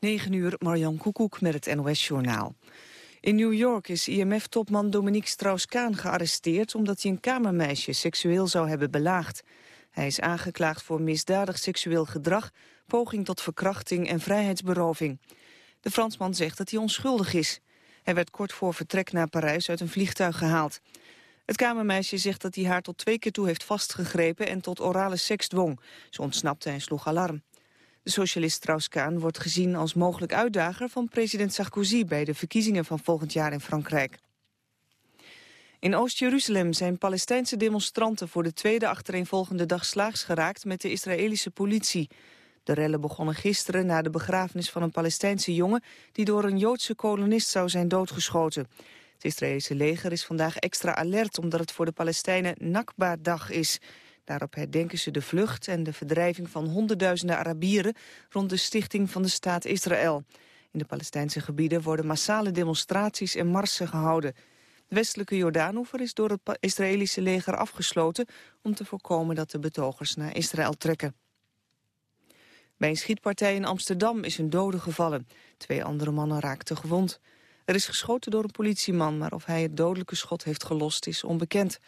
9 uur, Marjan Koekoek met het NOS-journaal. In New York is IMF-topman Dominique Strauss-Kaan gearresteerd... omdat hij een kamermeisje seksueel zou hebben belaagd. Hij is aangeklaagd voor misdadig seksueel gedrag... poging tot verkrachting en vrijheidsberoving. De Fransman zegt dat hij onschuldig is. Hij werd kort voor vertrek naar Parijs uit een vliegtuig gehaald. Het kamermeisje zegt dat hij haar tot twee keer toe heeft vastgegrepen... en tot orale seks dwong. Ze ontsnapte en sloeg alarm. De socialist Strauss-Kaan wordt gezien als mogelijk uitdager van president Sarkozy bij de verkiezingen van volgend jaar in Frankrijk. In Oost-Jeruzalem zijn Palestijnse demonstranten voor de tweede achtereenvolgende dag slaags geraakt met de Israëlische politie. De rellen begonnen gisteren na de begrafenis van een Palestijnse jongen die door een Joodse kolonist zou zijn doodgeschoten. Het Israëlische leger is vandaag extra alert omdat het voor de Palestijnen Nakba-dag is. Daarop herdenken ze de vlucht en de verdrijving van honderdduizenden Arabieren rond de stichting van de staat Israël. In de Palestijnse gebieden worden massale demonstraties en marsen gehouden. De westelijke Jordaanoever is door het Israëlische leger afgesloten om te voorkomen dat de betogers naar Israël trekken. Bij een schietpartij in Amsterdam is een dode gevallen. Twee andere mannen raakten gewond. Er is geschoten door een politieman, maar of hij het dodelijke schot heeft gelost is onbekend.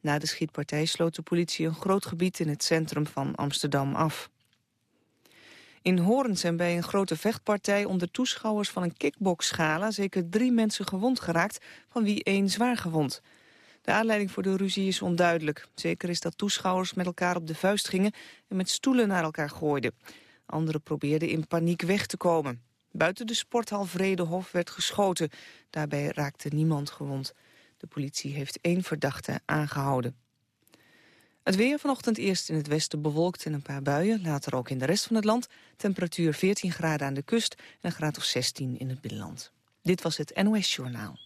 Na de schietpartij sloot de politie een groot gebied in het centrum van Amsterdam af. In Hoorn zijn bij een grote vechtpartij onder toeschouwers van een kickboxschala zeker drie mensen gewond geraakt, van wie één zwaar gewond. De aanleiding voor de ruzie is onduidelijk. Zeker is dat toeschouwers met elkaar op de vuist gingen en met stoelen naar elkaar gooiden. Anderen probeerden in paniek weg te komen. Buiten de sporthal Vredehof werd geschoten. Daarbij raakte niemand gewond. De politie heeft één verdachte aangehouden. Het weer vanochtend eerst in het westen bewolkt en een paar buien. Later ook in de rest van het land. Temperatuur 14 graden aan de kust en graad of 16 in het binnenland. Dit was het NOS Journaal.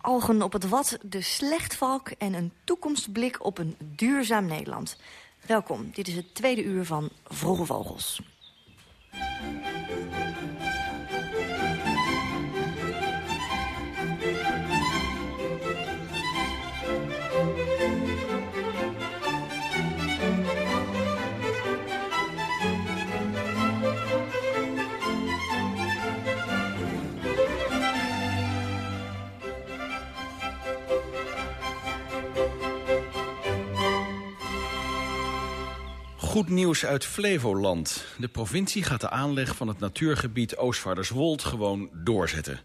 Algen op het wat, de slechtvalk en een toekomstblik op een duurzaam Nederland. Welkom, dit is het tweede uur van Vroege Vogels. Goed nieuws uit Flevoland. De provincie gaat de aanleg van het natuurgebied Oostvaarderswold gewoon doorzetten.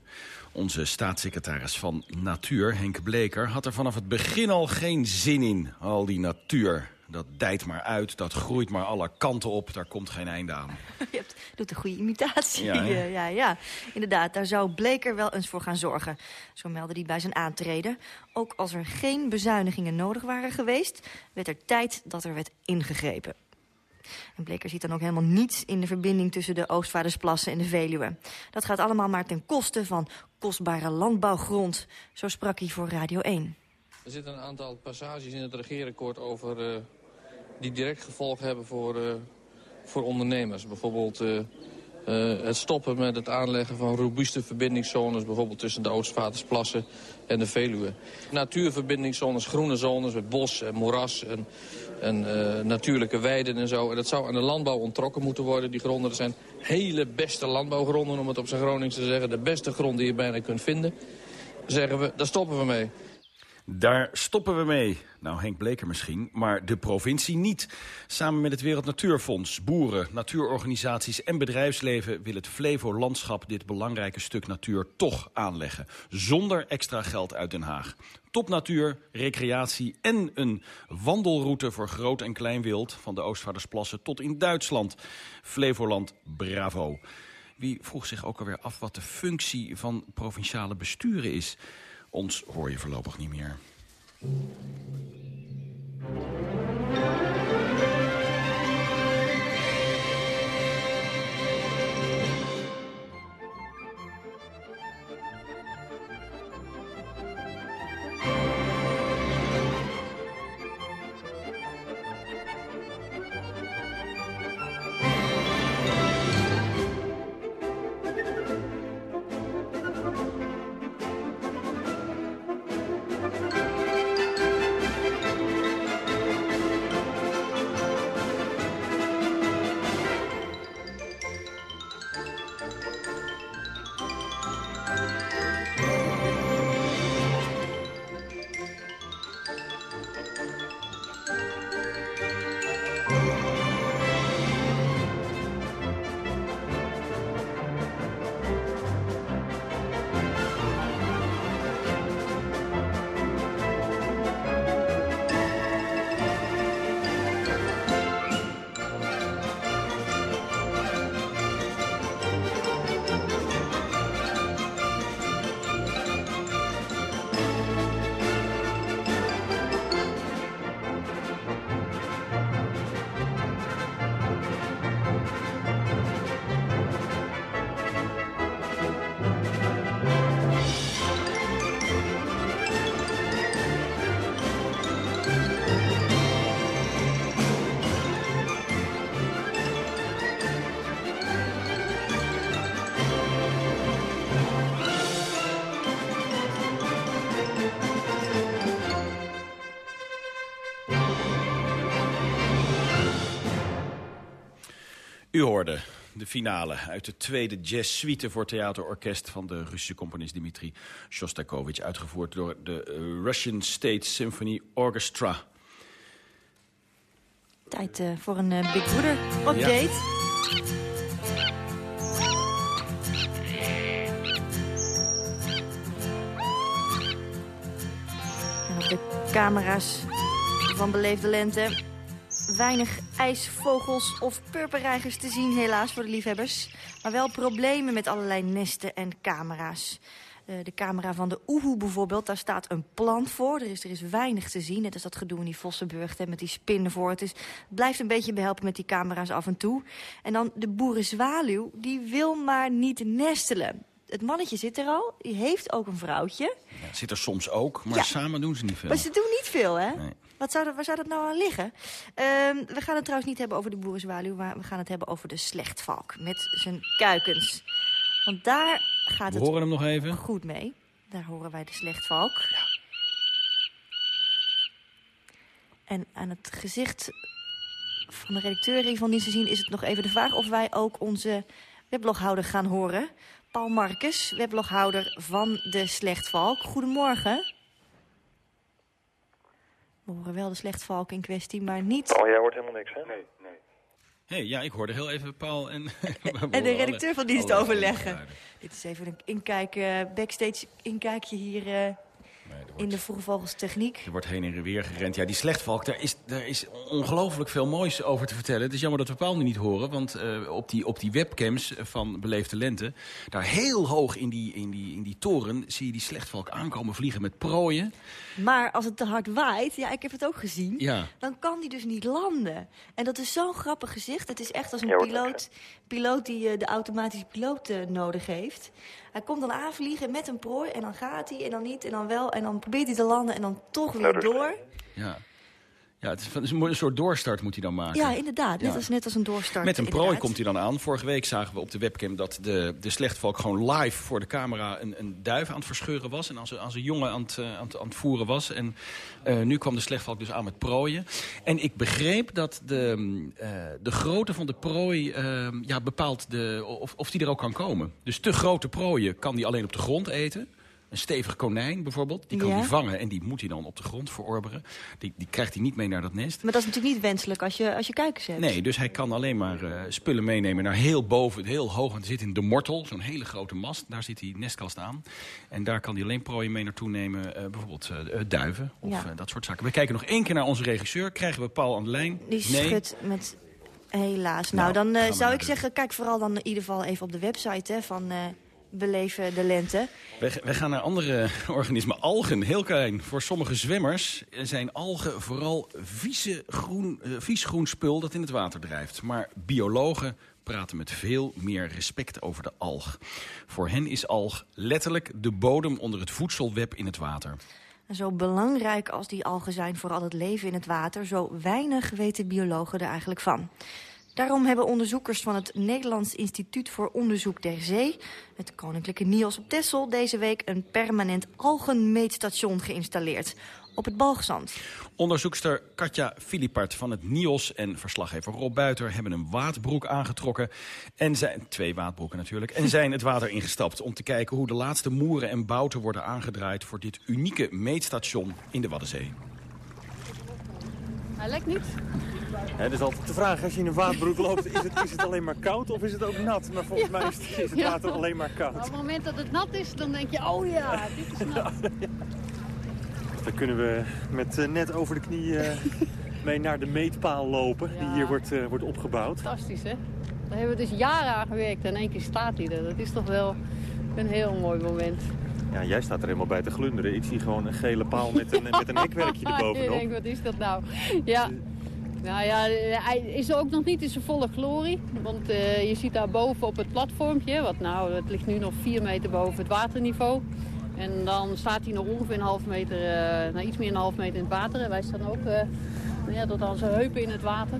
Onze staatssecretaris van Natuur, Henk Bleker, had er vanaf het begin al geen zin in. Al die natuur. Dat dijt maar uit, dat groeit maar alle kanten op, daar komt geen einde aan. Je hebt, doet een goede imitatie. Ja, ja. ja, ja. Inderdaad, daar zou Bleker wel eens voor gaan zorgen. Zo meldde hij bij zijn aantreden. Ook als er geen bezuinigingen nodig waren geweest... werd er tijd dat er werd ingegrepen. En Bleker ziet dan ook helemaal niets in de verbinding tussen de Oostvaardersplassen en de Veluwe. Dat gaat allemaal maar ten koste van kostbare landbouwgrond. Zo sprak hij voor Radio 1. Er zitten een aantal passages in het regeerakkoord over... Uh, die direct gevolg hebben voor, uh, voor ondernemers. Bijvoorbeeld uh, het stoppen met het aanleggen van robuuste verbindingszones... bijvoorbeeld tussen de Oostvaardersplassen en de Veluwe. Natuurverbindingszones, groene zones met bos en moeras... En en uh, natuurlijke weiden en zo. En dat zou aan de landbouw ontrokken moeten worden, die gronden. Er zijn hele beste landbouwgronden, om het op zijn Gronings te zeggen. De beste grond die je bijna kunt vinden. Zeggen we, daar stoppen we mee. Daar stoppen we mee. Nou, Henk Bleker misschien, maar de provincie niet. Samen met het Wereld Natuurfonds, boeren, natuurorganisaties en bedrijfsleven... wil het Flevo-landschap dit belangrijke stuk natuur toch aanleggen. Zonder extra geld uit Den Haag. Topnatuur, recreatie en een wandelroute voor groot en klein wild... van de Oostvaardersplassen tot in Duitsland. Flevoland, bravo. Wie vroeg zich ook alweer af wat de functie van provinciale besturen is... Ons hoor je voorlopig niet meer. U hoorde de finale uit de tweede jazzsuite voor theaterorkest... van de Russische componist Dmitri Shostakovich... uitgevoerd door de eh, Russian State Symphony Orchestra. Tijd uh, voor een uh, Big Brother update. En op de camera's van Beleefde Lente weinig ijsvogels of purperreigers te zien, helaas, voor de liefhebbers. Maar wel problemen met allerlei nesten en camera's. Uh, de camera van de Oehoe bijvoorbeeld, daar staat een plant voor. Er is, er is weinig te zien. Net als dat gedoe in die Vossenburg hè, met die spinnen voor. Het, is, het blijft een beetje behelpen met die camera's af en toe. En dan de boerenzwaluw, die wil maar niet nestelen het mannetje zit er al. Die heeft ook een vrouwtje. Ja, zit er soms ook, maar samen doen ze niet veel. Maar ze doen niet veel, hè? Nee. Wat zou dat, waar zou dat nou aan liggen? Uh, we gaan het trouwens niet hebben over de boerenzwaluw... maar we gaan het hebben over de slechtvalk met zijn kuikens. Want daar gaat we het horen hem nog even. goed mee. Daar horen wij de slechtvalk. Ja. En aan het gezicht van de redacteur hiervan niet te zien... is het nog even de vraag of wij ook onze webloghouder gaan horen... Paul Marcus, webloghouder van de Slechtvalk. Goedemorgen. We horen wel de Slechtvalk in kwestie, maar niet... Oh, jij hoort helemaal niks, hè? Nee, nee. Hey, ja, ik hoorde heel even Paul en... en de redacteur van dienst overleggen. Dit is even een inkijk, uh, backstage inkijkje hier... Uh, in de Vroege Vogels techniek. Er wordt heen en weer gerend. Ja, die slechtvalk, daar is, daar is ongelooflijk veel moois over te vertellen. Het is jammer dat we Paul nu niet horen. Want uh, op, die, op die webcams van Beleefde Lente... daar heel hoog in die, in, die, in die toren zie je die slechtvalk aankomen vliegen met prooien. Maar als het te hard waait, ja, ik heb het ook gezien... Ja. dan kan die dus niet landen. En dat is zo'n grappig gezicht. Het is echt als een piloot, piloot die uh, de automatische piloot uh, nodig heeft... Hij komt dan aanvliegen met een prooi en dan gaat hij en dan niet en dan wel. En dan probeert hij te landen en dan toch weer door. Ja. Ja, het is een soort doorstart moet hij dan maken. Ja, inderdaad. Net, als, net als een doorstart. Met een prooi komt hij dan aan. Vorige week zagen we op de webcam dat de, de slechtvalk gewoon live voor de camera een, een duif aan het verscheuren was. En als een, als een jongen aan het, eh, aan, het, aan het voeren was. En uh, nu kwam de slechtvalk dus aan met prooien. En ik begreep dat de, uh, de grootte van de prooi uh, ja, bepaalt de, of, of die er ook kan komen. Dus te grote prooien kan die alleen op de grond eten. Een stevig konijn bijvoorbeeld, die kan hij vangen en die moet hij dan op de grond verorberen. Die, die krijgt hij niet mee naar dat nest. Maar dat is natuurlijk niet wenselijk als je, als je kuikens hebt. Nee, dus hij kan alleen maar uh, spullen meenemen naar heel boven, heel hoog. En zit in de mortel, zo'n hele grote mast. Daar zit die nestkast aan. En daar kan hij alleen prooien mee naartoe nemen. Uh, bijvoorbeeld uh, duiven of ja. dat soort zaken. We kijken nog één keer naar onze regisseur. Krijgen we Paul aan de lijn? Die nee. schudt met... Helaas. Nou, nou dan zou ik zeggen, kijk vooral dan in ieder geval even op de website hè, van beleven de lente. We, gaan naar andere organismen. Algen, heel klein. Voor sommige zwemmers zijn algen vooral vieze groen, uh, vies groen spul dat in het water drijft. Maar biologen praten met veel meer respect over de alg. Voor hen is alg letterlijk de bodem onder het voedselweb in het water. Zo belangrijk als die algen zijn voor al het leven in het water... zo weinig weten biologen er eigenlijk van. Daarom hebben onderzoekers van het Nederlands Instituut voor Onderzoek der Zee... het Koninklijke NIOS op Texel deze week een permanent algenmeetstation geïnstalleerd op het Balgzand. Onderzoekster Katja Filipart van het NIOS en verslaggever Rob Buiter... hebben een waadbroek aangetrokken, en zijn, twee waadbroeken natuurlijk... en zijn het water ingestapt om te kijken hoe de laatste moeren en bouten worden aangedraaid... voor dit unieke meetstation in de Waddenzee. Hij lekt niet. Het is altijd de vraag, als je in een waterbroek loopt, is het, is het alleen maar koud of is het ook nat? Maar volgens mij is het, is het water alleen maar koud. op het moment dat het nat is, dan denk je, oh ja, dit is nat. Dan kunnen we met uh, net over de knie uh, mee naar de meetpaal lopen, die hier wordt, uh, wordt opgebouwd. Fantastisch, hè? Daar hebben we dus jaren aan gewerkt en één keer staat hij er. Dat is toch wel een heel mooi moment. Ja, jij staat er helemaal bij te glunderen. Ik zie gewoon een gele paal met een, met een hekwerkje erbovenop. ik denk, wat is dat nou? Ja, nou ja, hij is ook nog niet in zijn volle glorie. Want uh, je ziet daar boven op het platformpje, wat nou, het ligt nu nog 4 meter boven het waterniveau. En dan staat hij nog ongeveer een half meter, uh, nou iets meer dan een half meter in het water. En wij staan ook uh, ja, tot aan zijn heupen in het water.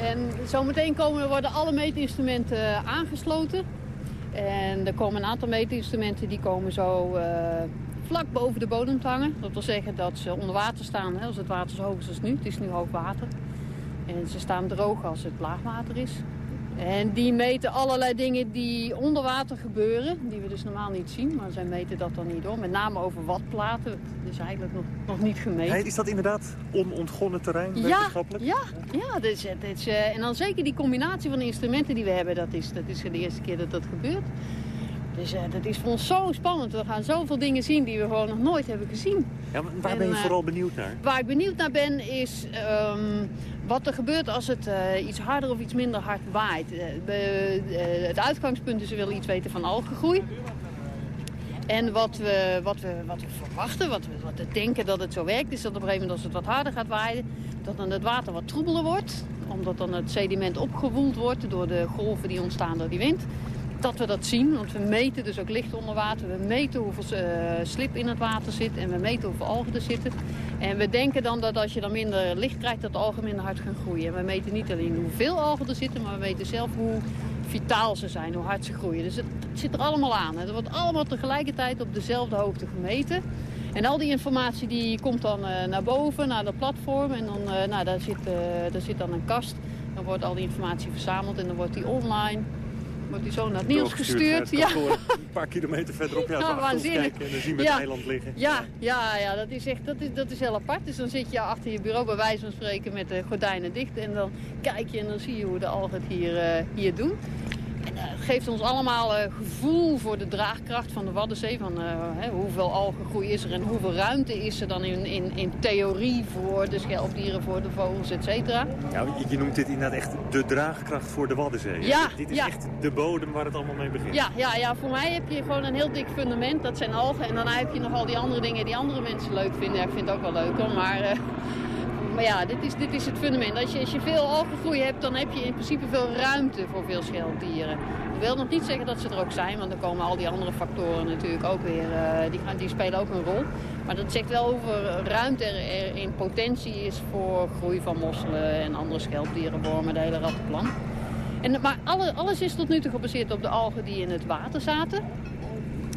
En zometeen komen, worden alle meetinstrumenten aangesloten. En er komen een aantal meetinstrumenten die komen zo vlak boven de bodem te hangen. Dat wil zeggen dat ze onder water staan hè, als het water zo hoog is als nu. Het is nu hoog water. En ze staan droog als het laagwater is. En die meten allerlei dingen die onder water gebeuren, die we dus normaal niet zien. Maar zij meten dat dan niet door. Met name over watplaten. Dat is eigenlijk nog, nog niet gemeten. is dat inderdaad onontgonnen terrein wetenschappelijk? Ja, ja, is, is, uh, en dan zeker die combinatie van de instrumenten die we hebben. Dat is, dat is de eerste keer dat dat gebeurt. Dus uh, dat is voor ons zo spannend. We gaan zoveel dingen zien die we gewoon nog nooit hebben gezien. Ja, maar waar en, ben je vooral benieuwd naar? Waar ik benieuwd naar ben is um, wat er gebeurt als het uh, iets harder of iets minder hard waait. Uh, het uitgangspunt is we willen iets weten van algengroei. En wat we, wat we, wat we verwachten, wat we, wat we denken dat het zo werkt... is dat op een gegeven moment als het wat harder gaat waaien... dat dan het water wat troebeler wordt. Omdat dan het sediment opgewoeld wordt door de golven die ontstaan door die wind dat we dat zien. Want we meten dus ook licht onder water. We meten hoeveel uh, slip in het water zit. En we meten hoeveel algen er zitten. En we denken dan dat als je dan minder licht krijgt, dat de algen minder hard gaan groeien. En we meten niet alleen hoeveel algen er zitten, maar we weten zelf hoe vitaal ze zijn, hoe hard ze groeien. Dus het, zit er allemaal aan. Het wordt allemaal tegelijkertijd op dezelfde hoogte gemeten. En al die informatie die komt dan uh, naar boven, naar de platform. En dan, uh, nou, daar, zit, daar zit dan een kast. Dan wordt al die informatie verzameld en dan wordt die online wordt die zo naar het nieuws gestuurd. Ja. Een paar kilometer verderop ja, ja kijken en dan zien we het eiland liggen. Ja, ja, ja dat, is echt, dat, is, dat is heel apart. Dus dan zit je achter je bureau bij wijze van spreken met de gordijnen dicht. En dan kijk je en dan zie je hoe de algen het hier, uh, hier doen. En het geeft ons allemaal uh, gevoel voor de draagkracht van de Waddenzee. Van hè, hoeveel algengroei is er en hoeveel ruimte is er dan in, in, in theorie voor de schelpdieren, voor de vogels, et cetera. Ja, je noemt dit inderdaad echt de draagkracht voor de Waddenzee. Ja, dit, dit is ja. echt de bodem waar het allemaal mee begint. Ja, ja, ja, voor mij heb je gewoon een heel dik fundament. Dat zijn algen. En dan heb je nog al die andere dingen die andere mensen leuk vinden. Ja, ik vind het ook wel leuk hoor. Maar maar ja, dit is, dit is het fundament. Als je, als je veel algengroei hebt, dan heb je in principe veel ruimte voor veel schelpdieren. Dat wil nog niet zeggen dat ze er ook zijn, want dan komen al die andere factoren natuurlijk ook weer, uh, die, gaan, die spelen ook een rol. Maar dat zegt wel over ruimte er, in potentie is voor groei van mosselen en andere schelpdieren, wormen, de hele rattenplan. En, maar alle, alles is tot nu toe gebaseerd op de algen die in het water zaten.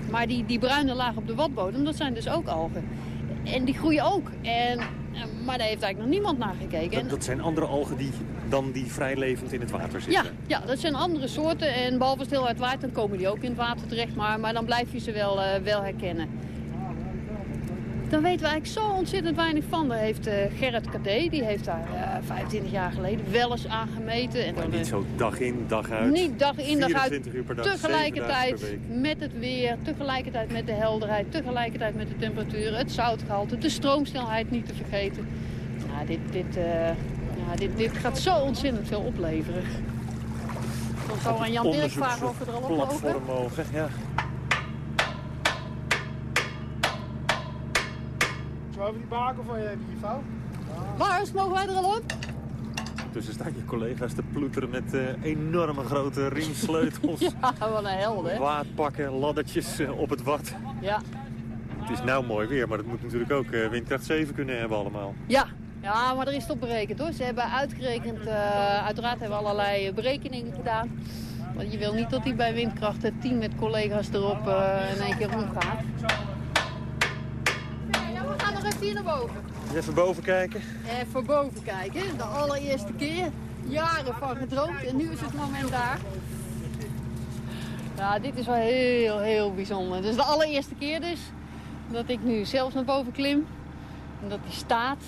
Maar die, die bruine laag op de watbodem, dat zijn dus ook algen. En die groeien ook. En maar daar heeft eigenlijk nog niemand naar gekeken. Dat, dat zijn andere algen die, dan die vrij levend in het water zitten? Ja, ja dat zijn andere soorten. En behalve als het heel hard waait, dan komen die ook in het water terecht. Maar, maar dan blijf je ze wel, uh, wel herkennen dan weten we eigenlijk zo ontzettend weinig van. Daar heeft uh, Gerrit Kadé, die heeft daar uh, eh, 25 jaar geleden wel eens aangemeten. En maar niet zo dag in, dag uit? Niet dag in, dag uit. Uur per dag, tegelijkertijd met het weer, tegelijkertijd met de helderheid, tegelijkertijd met de temperatuur, het zoutgehalte, de stroomsnelheid niet te vergeten. Nou, dit, dit, ja, dit, dit gaat zo ontzettend veel opleveren. Dan zou aan Jan Dirk vragen of we er al op mogen, ja. Over die baken van je die fout. Lars, mogen wij er al op? Tussen staan je collega's te ploeteren met uh, enorme grote riemsleutels. ja, wat een hel, hè? Waadpakken, laddertjes uh, op het wat. Ja. Het is nou mooi weer, maar het moet natuurlijk ook uh, windkracht 7 kunnen hebben allemaal. Ja. ja, maar er is het op berekend hoor. Ze hebben uitgerekend, uiteraard hebben we allerlei berekeningen gedaan. Want je wil niet dat hij bij windkracht 10 met collega's erop in één keer even hier naar boven. Even boven kijken? Even boven kijken. De allereerste keer. Jaren van gedroomd en nu is het moment daar. Ja, dit is wel heel, heel bijzonder. Het is de allereerste keer dus dat ik nu zelf naar boven klim. En dat die staat.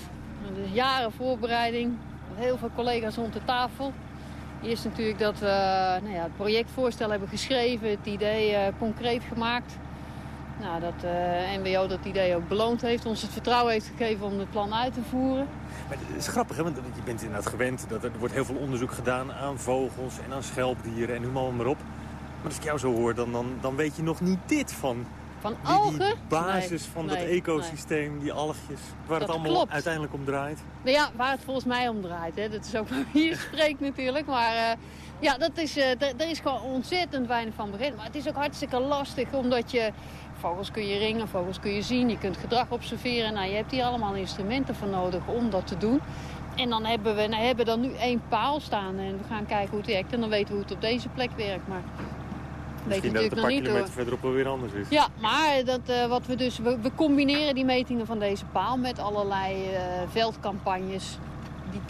is jaren voorbereiding. Met heel veel collega's rond de tafel. Eerst natuurlijk dat we nou ja, het projectvoorstel hebben geschreven. Het idee uh, concreet gemaakt. Nou, dat uh, eh, NWO dat idee ook beloond heeft, ons het vertrouwen heeft gegeven om het plan uit te voeren. Maar het is grappig, hè? want je bent inderdaad gewend dat er, wordt heel veel onderzoek gedaan aan vogels en aan schelpdieren en noem maar, maar op. Maar als ik jou zo hoor, dan, dan, dan weet je nog niet dit van... Van die, algen? Die basis van dat ecosysteem, die algjes, waar het allemaal klopt. uiteindelijk om draait. Nou ja, waar het volgens mij om draait. Hè. Dat is ook waar hier spreekt natuurlijk, maar... Uh, ja, dat is, er is gewoon ontzettend weinig van begin. Maar het is ook hartstikke lastig, omdat je Vogels kun je ringen, vogels kun je zien, je kunt gedrag observeren. Nou, je hebt hier allemaal instrumenten voor nodig om dat te doen. En dan hebben we nou, hebben dan nu één paal staan en we gaan kijken hoe het werkt. En dan weten we hoe het op deze plek werkt. Maar Misschien dat het een paar kilometer verderop wel weer anders is. Ja, maar dat, uh, wat we, dus, we, we, combineren die metingen van deze paal met allerlei uh, veldcampagnes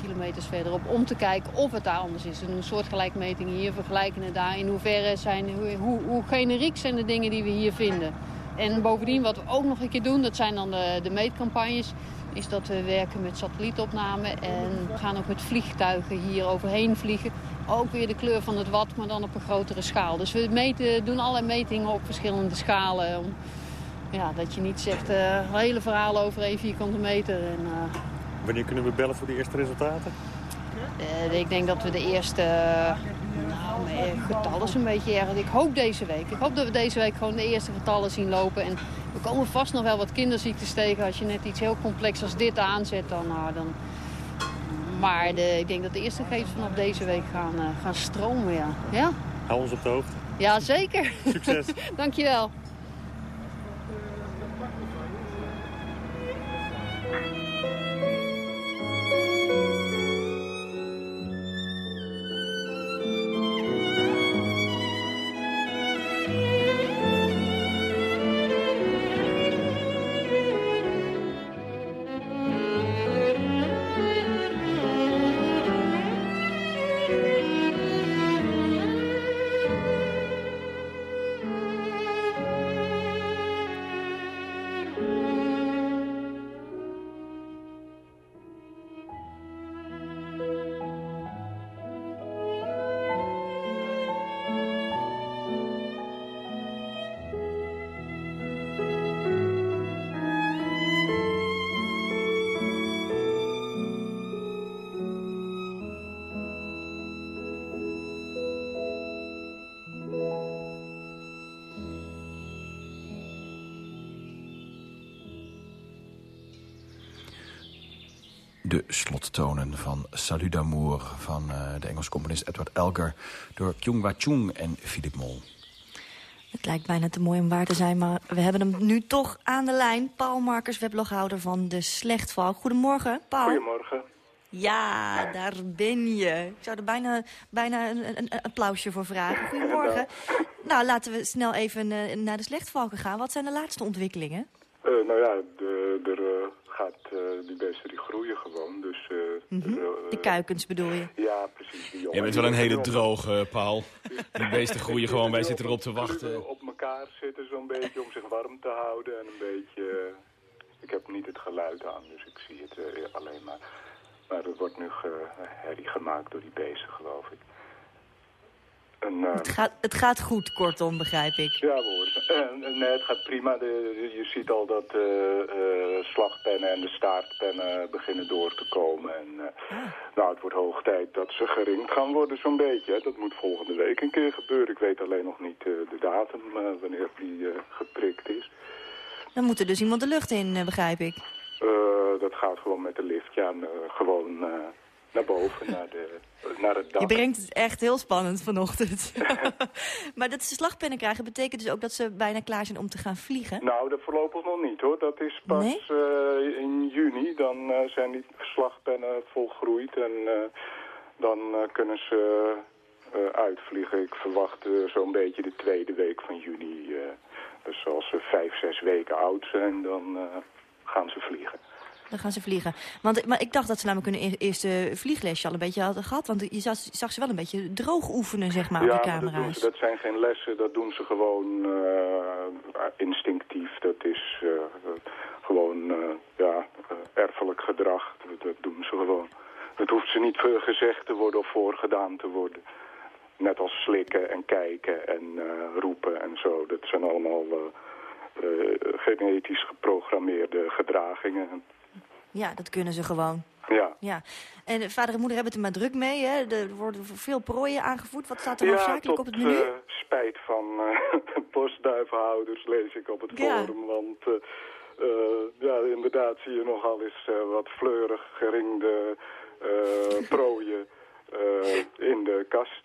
kilometers verderop om te kijken of het daar anders is. We doen soortgelijkmetingen hier, vergelijken het daar. In hoeverre zijn, hoe, hoe generiek zijn de dingen die we hier vinden. En bovendien wat we ook nog een keer doen, dat zijn dan de, de meetcampagnes is dat we werken met satellietopname en we gaan ook met vliegtuigen hier overheen vliegen. Ook weer de kleur van het wat, maar dan op een grotere schaal. Dus we meten, doen allerlei metingen op verschillende schalen. Om, ja, dat je niet zegt uh, hele verhalen over één vierkante meter. En, uh, Wanneer kunnen we bellen voor de eerste resultaten? Uh, ik denk dat we de eerste nou, getallen is een beetje erg. Ik hoop deze week. Ik hoop dat we deze week gewoon de eerste getallen zien lopen. En we komen vast nog wel wat kinderziektes tegen. Als je net iets heel complex als dit aanzet, dan... Nou, dan maar de, ik denk dat de eerste gegevens vanaf deze week gaan, uh, gaan stromen, ja. ja. Hou ons op de hoogte. Ja, zeker. Succes. Dankjewel. D'amour van uh, de Engelse componist Edward Elgar... door Kyung Wa Chung en Philip Mol. Het lijkt bijna te mooi om waar te zijn, maar we hebben hem nu toch aan de lijn. Paul Markers, webloghouder van De Slechtval. Goedemorgen, Paul. Goedemorgen. Ja, daar ben je. Ik zou er bijna, bijna een, een, een applausje voor vragen. Goedemorgen. nou, laten we snel even uh, naar De Slechtvalken gaan. Wat zijn de laatste ontwikkelingen? Uh, nou ja, de, de, gaat, uh, die beesten die groeien gewoon. Dus, uh, mm -hmm. de kuikens bedoel je? Ja, precies. Die je bent wel een hele droge, Paul. Die beesten groeien gewoon, wij zitten erop te wachten. Op elkaar zitten zo'n beetje om zich warm te houden en een beetje... ik heb niet het geluid aan, dus ik zie het alleen maar. Maar er wordt nu herrie gemaakt door die beesten, geloof ik. En, uh, het, gaat, het gaat goed, kortom, begrijp ik. Ja, hoor. Uh, nee, het gaat prima. De, je ziet al dat de uh, slagpennen en de staartpennen beginnen door te komen. En, ah. Nou, het wordt hoog tijd dat ze geringd gaan worden, zo'n beetje. Dat moet volgende week een keer gebeuren. Ik weet alleen nog niet de datum, wanneer die geprikt is. Dan moet er dus iemand de lucht in, begrijp ik. dat gaat gewoon met de lift, ja. gewoon naar boven, naar, de, naar het dak. Je brengt het echt heel spannend vanochtend. maar dat ze slagpennen krijgen betekent dus ook dat ze bijna klaar zijn om te gaan vliegen? Nou, dat voorlopig nog niet hoor. Dat is pas nee? uh, in juni. Dan uh, zijn die slagpennen volgroeid en uh, dan kunnen ze uitvliegen. Ik verwacht zo'n beetje de tweede week van juni. dus als ze vijf, zes weken oud zijn, dan gaan ze vliegen. Dan gaan ze vliegen. Want maar ik dacht dat ze namelijk hun eerste vlieglesje al een beetje hadden gehad. Want je zag, zag ze wel een beetje droog oefenen, zeg maar, ja, op die camera's. Dat, dat zijn geen lessen, dat doen ze gewoon uh, instinctief. Dat is uh, gewoon uh, ja, erfelijk gedrag. Dat, dat, doen ze gewoon. Het hoeft ze niet gezegd te worden of voorgedaan te worden. Net als slikken en kijken en roepen en zo. Dat zijn allemaal genetisch geprogrammeerde gedragingen. Ja, dat kunnen ze gewoon. Ja. ja. En vader en moeder hebben het er maar druk mee. Hè? Er worden veel prooien aangevoerd. Wat staat er hoofdzakelijk op het menu? Ja, uh, spijt van uh, postduivenhouders lees ik op het forum. Want uh, ja, inderdaad zie je nogal eens wat fleurig geringde prooien in de kast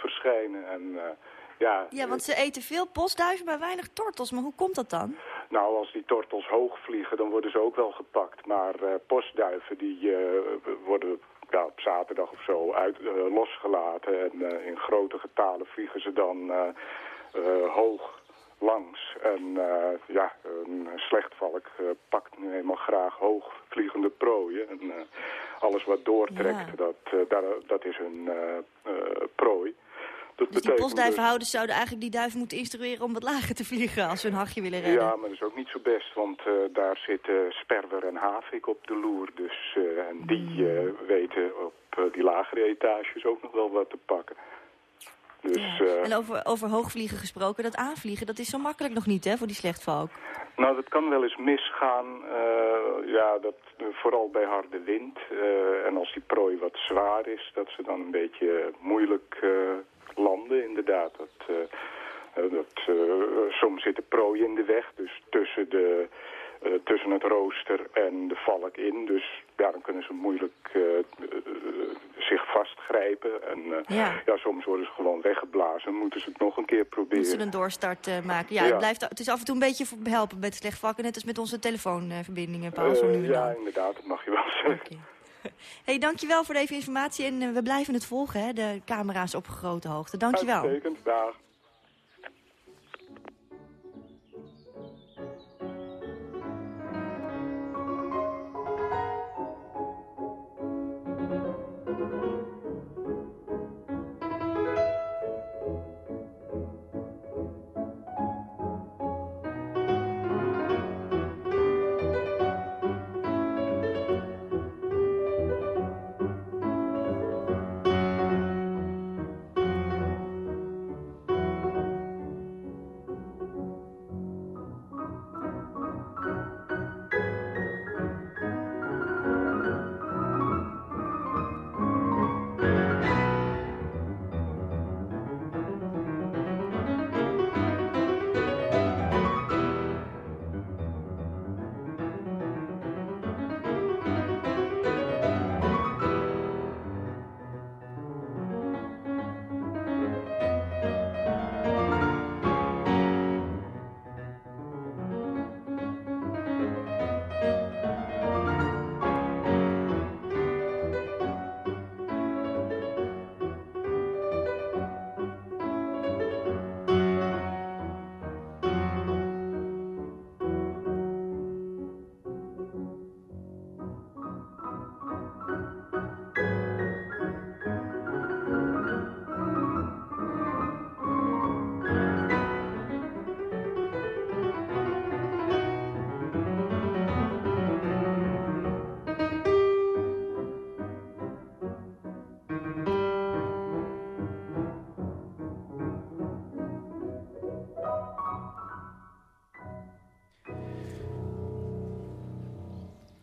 verschijnen. En ja, ja, want ze eten veel postduiven, maar weinig tortels. Maar hoe komt dat dan? Nou, als die tortels hoog vliegen, dan worden ze ook wel gepakt. Maar uh, postduiven, die uh, worden ja, op zaterdag of zo uit, uh, losgelaten. En in grote getalen vliegen ze dan hoog langs. En ja, een slechtvalk pakt nu eenmaal graag hoogvliegende prooien. En alles wat doortrekt, dat, dat, dat is een prooi. Dat dus die postduivenhouders zouden eigenlijk die duiven moeten instrueren om wat lager te vliegen als ze een hachje willen redden. Ja, maar dat is ook niet zo best, want uh, daar zitten sperwer en havik op de loer. Dus, uh, en die uh, weten op die lagere etages ook nog wel wat te pakken. Dus, ja. En over, over hoogvliegen gesproken, dat aanvliegen, dat is zo makkelijk nog niet hè, voor die slechtvalk. Nou, dat kan wel eens misgaan. ja, dat, vooral bij harde wind. en als die prooi wat zwaar is, dat ze dan een beetje moeilijk landen, inderdaad. Dat, uh, dat, uh, soms zit de prooi in de weg, dus tussen, de, uh, tussen het rooster en de valk in. Dus ja, dan kunnen ze moeilijk zich vastgrijpen. En ja. ja. soms worden ze gewoon weggeblazen. Moeten ze het nog een keer proberen. Moeten ze een doorstart maken. Ja, Het, blijft, het is af en toe een beetje helpen met slecht vakken. Net als met onze telefoonverbindingen, Paul. zo nu ja, inderdaad, dat mag je wel zeggen. hey, dankjewel voor deze informatie en eh, we blijven het volgen, hè? de camera's op grote hoogte. Dankjewel. Uitstekend, dag.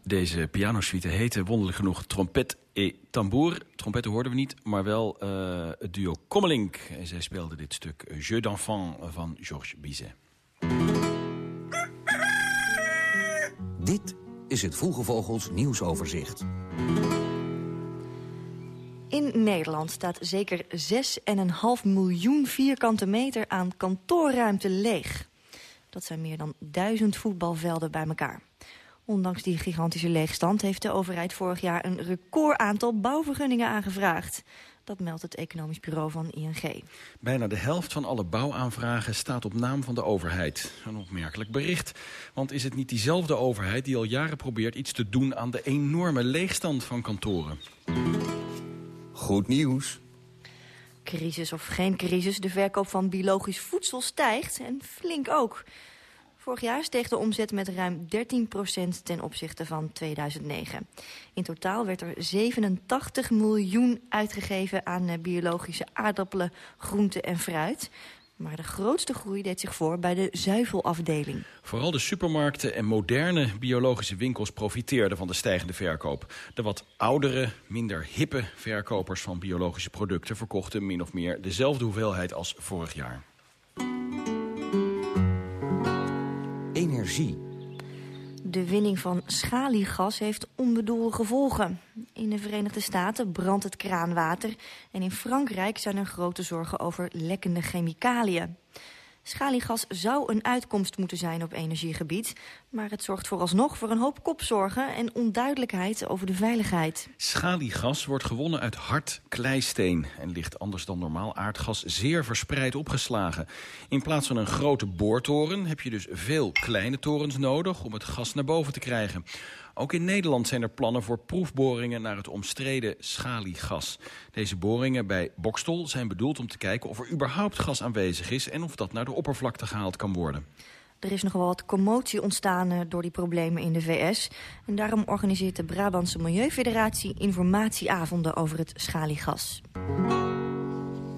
Deze pianosuite heette wonderlijk genoeg Trompet et Tambour. Trompetten hoorden we niet, maar wel uh, het duo Kommelink. En zij speelde dit stuk Jeu d'enfant van Georges Bizet. Dit is het Vroege Vogels nieuwsoverzicht. In Nederland staat zeker 6,5 miljoen vierkante meter aan kantoorruimte leeg. Dat zijn meer dan duizend voetbalvelden bij elkaar. Ondanks die gigantische leegstand heeft de overheid vorig jaar een record aantal bouwvergunningen aangevraagd. Dat meldt het economisch bureau van ING. Bijna de helft van alle bouwaanvragen staat op naam van de overheid. Een opmerkelijk bericht. Want is het niet diezelfde overheid die al jaren probeert iets te doen aan de enorme leegstand van kantoren? Goed nieuws. Crisis of geen crisis, de verkoop van biologisch voedsel stijgt en flink ook. Vorig jaar steeg de omzet met ruim 13% ten opzichte van 2009. In totaal werd er 87 miljoen uitgegeven aan eh, biologische aardappelen, groenten en fruit. Maar de grootste groei deed zich voor bij de zuivelafdeling. Vooral de supermarkten en moderne biologische winkels profiteerden van de stijgende verkoop. De wat oudere, minder hippe verkopers van biologische producten... verkochten min of meer dezelfde hoeveelheid als vorig jaar. De winning van schaliegas heeft onbedoelde gevolgen. In de Verenigde Staten brandt het kraanwater... en in Frankrijk zijn er grote zorgen over lekkende chemicaliën. Schaliegas zou een uitkomst moeten zijn op energiegebied. Maar het zorgt vooralsnog voor een hoop kopzorgen en onduidelijkheid over de veiligheid. Schaliegas wordt gewonnen uit hard kleisteen en ligt anders dan normaal aardgas zeer verspreid opgeslagen. In plaats van een grote boortoren heb je dus veel kleine torens nodig om het gas naar boven te krijgen. Ook in Nederland zijn er plannen voor proefboringen naar het omstreden schaliegas. Deze boringen bij Bokstol zijn bedoeld om te kijken of er überhaupt gas aanwezig is... en of dat naar de oppervlakte gehaald kan worden. Er is nogal wat commotie ontstaan eh, door die problemen in de VS. En daarom organiseert de Brabantse Milieufederatie informatieavonden over het schaliegas.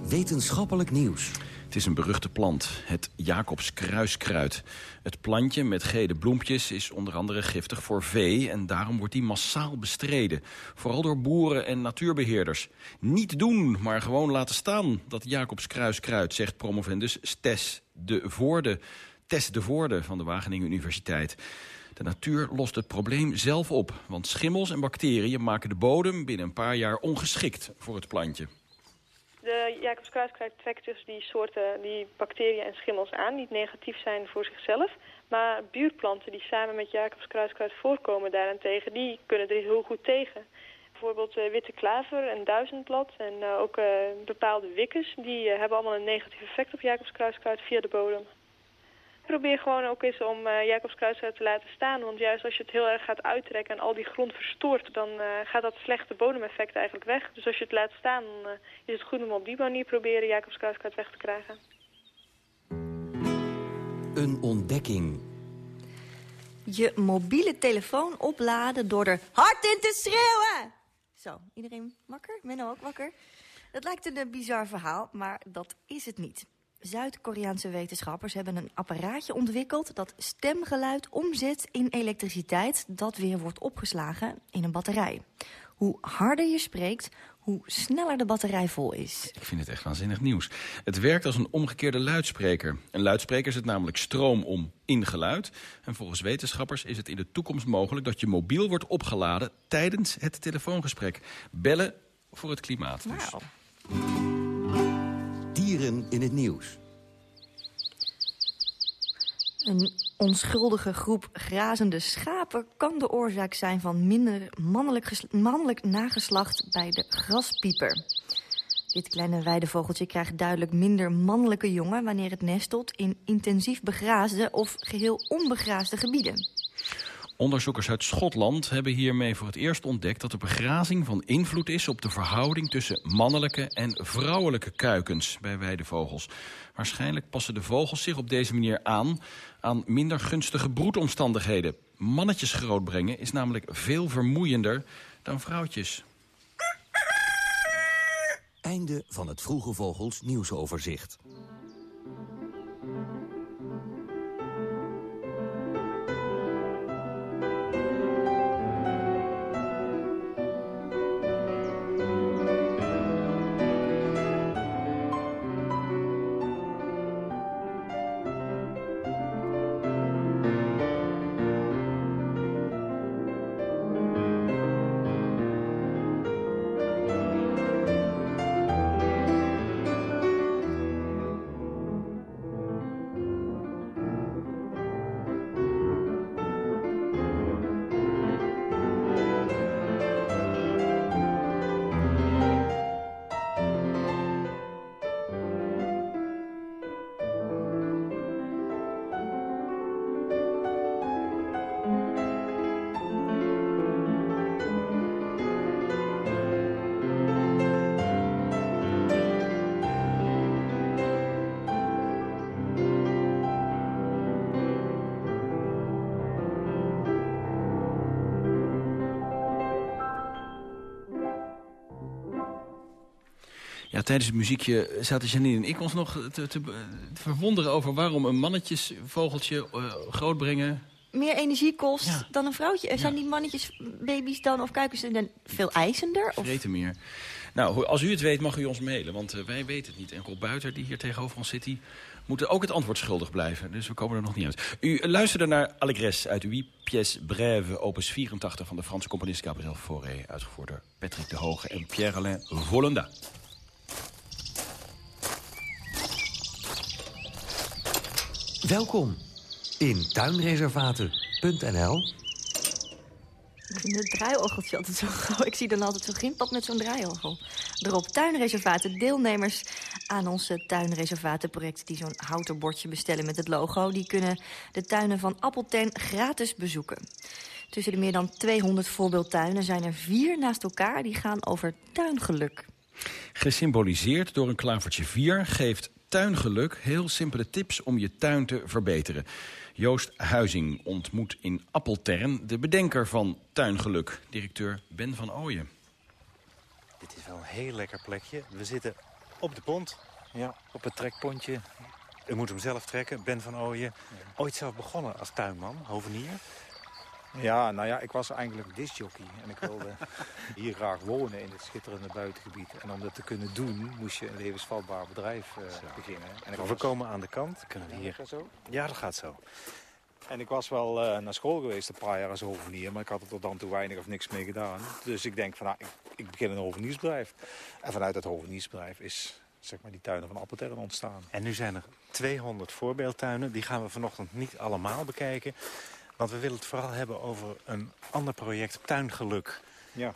Wetenschappelijk nieuws. Het is een beruchte plant, het Jacobs kruiskruid. Het plantje met gele bloempjes is onder andere giftig voor vee... en daarom wordt die massaal bestreden. Vooral door boeren en natuurbeheerders. Niet doen, maar gewoon laten staan, dat Jacobs kruiskruid... zegt promovendus Stes de Voorde, Tess de Voorde van de Wageningen Universiteit. De natuur lost het probleem zelf op, want schimmels en bacteriën maken de bodem binnen een paar jaar ongeschikt voor het plantje. De Jacobs kruiskruid trekt dus die soorten, die bacteriën en schimmels aan, die negatief zijn voor zichzelf. Maar buurplanten die samen met Jacobs kruiskruid voorkomen daarentegen, die kunnen er heel goed tegen. Bijvoorbeeld uh, witte klaver en duizendblad en uh, ook uh, bepaalde wikkers, die hebben allemaal een negatief effect op Jacobs kruiskruid via de bodem probeer gewoon ook eens om uh, Jacobs kruisruit te laten staan. Want juist als je het heel erg gaat uittrekken en al die grond verstoort... dan uh, gaat dat slechte bodemeffect eigenlijk weg. Dus als je het laat staan, dan uh, is het goed om op die manier proberen Jacobs kruiskruid weg te krijgen. Een ontdekking. Je mobiele telefoon opladen door er hard in te schreeuwen. Zo, iedereen wakker? Menno ook wakker? Dat lijkt een bizar verhaal, maar dat is het niet. Zuid-Koreaanse wetenschappers hebben een apparaatje ontwikkeld... dat stemgeluid omzet in elektriciteit dat weer wordt opgeslagen in een batterij. Hoe harder je spreekt, hoe sneller de batterij vol is. Ik vind het echt waanzinnig nieuws. Het werkt als een omgekeerde luidspreker. Een luidspreker zit namelijk stroom om in geluid. En volgens wetenschappers is het in de toekomst mogelijk... dat je mobiel wordt opgeladen tijdens het telefoongesprek. Bellen voor het klimaat dus. In het nieuws. Een onschuldige groep grazende schapen kan de oorzaak zijn van minder mannelijk, mannelijk nageslacht bij de graspieper. Dit kleine weidevogeltje krijgt duidelijk minder mannelijke jongen wanneer het nestelt in intensief begraasde of geheel onbegraasde gebieden. Onderzoekers uit Schotland hebben hiermee voor het eerst ontdekt... dat de begrazing van invloed is op de verhouding tussen mannelijke en vrouwelijke kuikens bij weidevogels. Waarschijnlijk passen de vogels zich op deze manier aan aan minder gunstige broedomstandigheden. Mannetjes grootbrengen is namelijk veel vermoeiender dan vrouwtjes. Einde van het Vroege Vogels nieuwsoverzicht. Ja, tijdens het muziekje zaten Janine en ik ons nog te, te, verwonderen over waarom een mannetjesvogeltje uh, grootbrengen meer energie kost ja. dan een vrouwtje. Zijn die mannetjes, baby's dan of kuikens dan veel eisender? Of? Vreten meer. Nou, als u het weet mag u ons mailen, want uh, wij weten het niet. En Rob Buiter, die hier tegenover ons zit, die moet ook het antwoord schuldig blijven. Dus we komen er nog niet uit. U luisterde naar Allegres uit Huit Pièces Brèves, opus 84... van de Franse componist Gabriel Fauré, uitgevoerd door Patrick de Hoge en Pierre-Alain Volenda. Welkom in tuinreservaten.nl ik vind het draaiorgeltje altijd zo groot. Ik zie dan altijd zo'n grindpad met zo'n draaiorgel. Erop tuinreservaten, deelnemers aan onze tuinreservatenproject... die zo'n houten bordje bestellen met het logo... die kunnen de tuinen van Appeltern gratis bezoeken. Tussen de meer dan 200 voorbeeldtuinen zijn er vier naast elkaar... die gaan over tuingeluk. Gesymboliseerd door een klavertje 4 geeft tuingeluk heel simpele tips om je tuin te verbeteren. Joost Huizing ontmoet in Appeltern de bedenker van Tuingeluk, directeur Ben van Ooyen. Dit is wel een heel lekker plekje. We zitten op de pont, ja, op het trekpontje. U moet hem zelf trekken, Ben van Ooyen. Ooit zelf begonnen als tuinman, hovenier. Ja, nou ja, ik was eigenlijk discjockey. En ik wilde hier graag wonen in het schitterende buitengebied. En om dat te kunnen doen, moest je een levensvatbaar bedrijf uh, beginnen. En we komen aan de kant. Kunnen we hier... zo? Ja, dat gaat zo. En ik was wel uh, naar school geweest een paar jaar als hovenier. Maar ik had er tot dan toe weinig of niks mee gedaan. Dus ik denk van, nou, ik, ik begin een hoveniersbedrijf. En vanuit dat hoveniersbedrijf is zeg maar, die tuinen van Appeltern ontstaan. En nu zijn er 200 voorbeeldtuinen. Die gaan we vanochtend niet allemaal bekijken. Want we willen het vooral hebben over een ander project, Tuingeluk. Ja.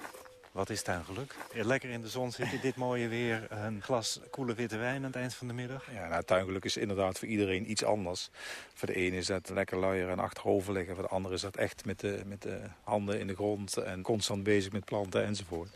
Wat is tuingeluk? Lekker in de zon zitten, dit mooie weer. Een glas koele witte wijn aan het eind van de middag. Ja, nou, tuingeluk is inderdaad voor iedereen iets anders. Voor de ene is dat lekker luieren en achterover liggen. Voor de andere is dat echt met de, met de handen in de grond en constant bezig met planten enzovoort.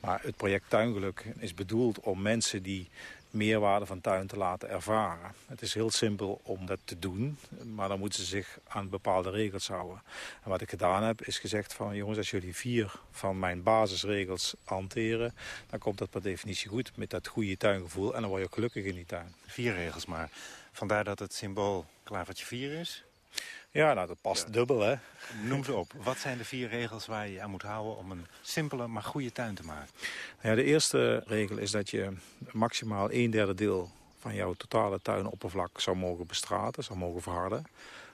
Maar het project Tuingeluk is bedoeld om mensen die meerwaarde van tuin te laten ervaren. Het is heel simpel om dat te doen, maar dan moeten ze zich aan bepaalde regels houden. En wat ik gedaan heb, is gezegd van jongens, als jullie vier van mijn basisregels hanteren, dan komt dat per definitie goed met dat goede tuingevoel en dan word je gelukkig in die tuin. Vier regels maar. Vandaar dat het symbool klavertje 4 is. Ja, nou, dat past dubbel, hè. Noem ze op. Wat zijn de vier regels waar je aan moet houden om een simpele, maar goede tuin te maken? Ja, de eerste regel is dat je maximaal een derde deel van jouw totale tuinoppervlak zou mogen bestraten, zou mogen verharden.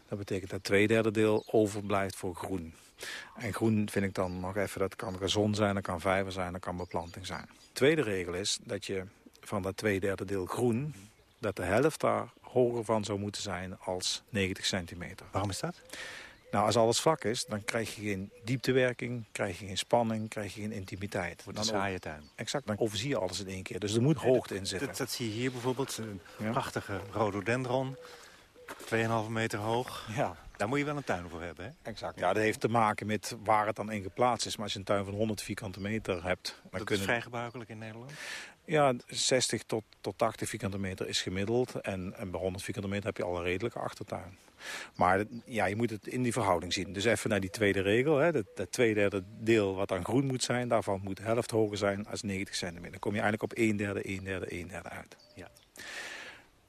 Dat betekent dat twee derde deel overblijft voor groen. En groen vind ik dan nog even, dat kan gezond zijn, dat kan vijver zijn, dat kan beplanting zijn. De tweede regel is dat je van dat twee derde deel groen, dat de helft daar hoger van zou moeten zijn als 90 centimeter. Waarom is dat? Nou, als alles vlak is, dan krijg je geen dieptewerking, krijg je geen spanning, krijg je geen intimeter. Voor een saaie tuin. Exact, dan overzie je alles in één keer. Dus er moet hoogte in zitten. Dat, dat, zie je hier bijvoorbeeld, een prachtige rhododendron, 2,5 meter hoog. Ja. Daar moet je wel een tuin voor hebben, hè? Exact. Ja, dat heeft te maken met waar het dan in geplaatst is. Maar als je een tuin van 100 vierkante meter hebt... Dan dat kunnen... is vrij gebruikelijk in Nederland? Ja, 60 tot, tot 80 vierkante meter is gemiddeld. En, en bij 100 vierkante meter heb je al een redelijke achtertuin. Maar ja, je moet het in die verhouding zien. Dus even naar die tweede regel. Hè. Dat, dat tweede deel wat dan groen moet zijn... daarvan moet de helft hoger zijn als 90 centimeter. Dan kom je eigenlijk op 1 derde, 1 derde, 1 derde uit. Ja.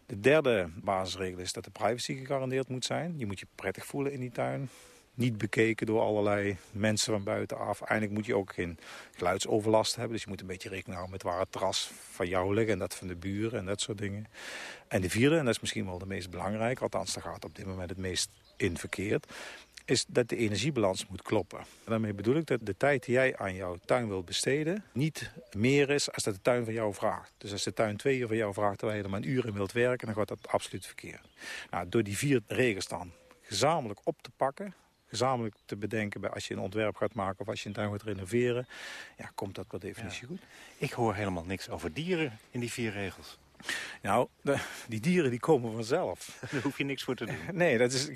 De derde basisregel is dat de privacy gegarandeerd moet zijn. Je moet je prettig voelen in die tuin. Niet bekeken door allerlei mensen van buitenaf. Eindelijk moet je ook geen geluidsoverlast hebben. Dus je moet een beetje rekening houden met waar het terras van jou ligt... en dat van de buren en dat soort dingen. En de vierde, en dat is misschien wel de meest belangrijke... althans, daar gaat op dit moment het meest in verkeerd is dat de energiebalans moet kloppen. En daarmee bedoel ik dat de tijd die jij aan jouw tuin wilt besteden... niet meer is als dat de tuin van jou vraagt. Dus als de tuin twee uur van jou vraagt... terwijl je er maar een uur in wilt werken... dan gaat dat absoluut verkeerd. Nou, door die vier regels dan gezamenlijk op te pakken gezamenlijk te bedenken... Bij als je een ontwerp gaat maken of als je een tuin gaat renoveren... Ja, komt dat per definitie goed. Ik hoor helemaal niks over dieren in die vier regels. Nou, de, die dieren die komen vanzelf. Daar hoef je niks voor te doen. Nee, dat is,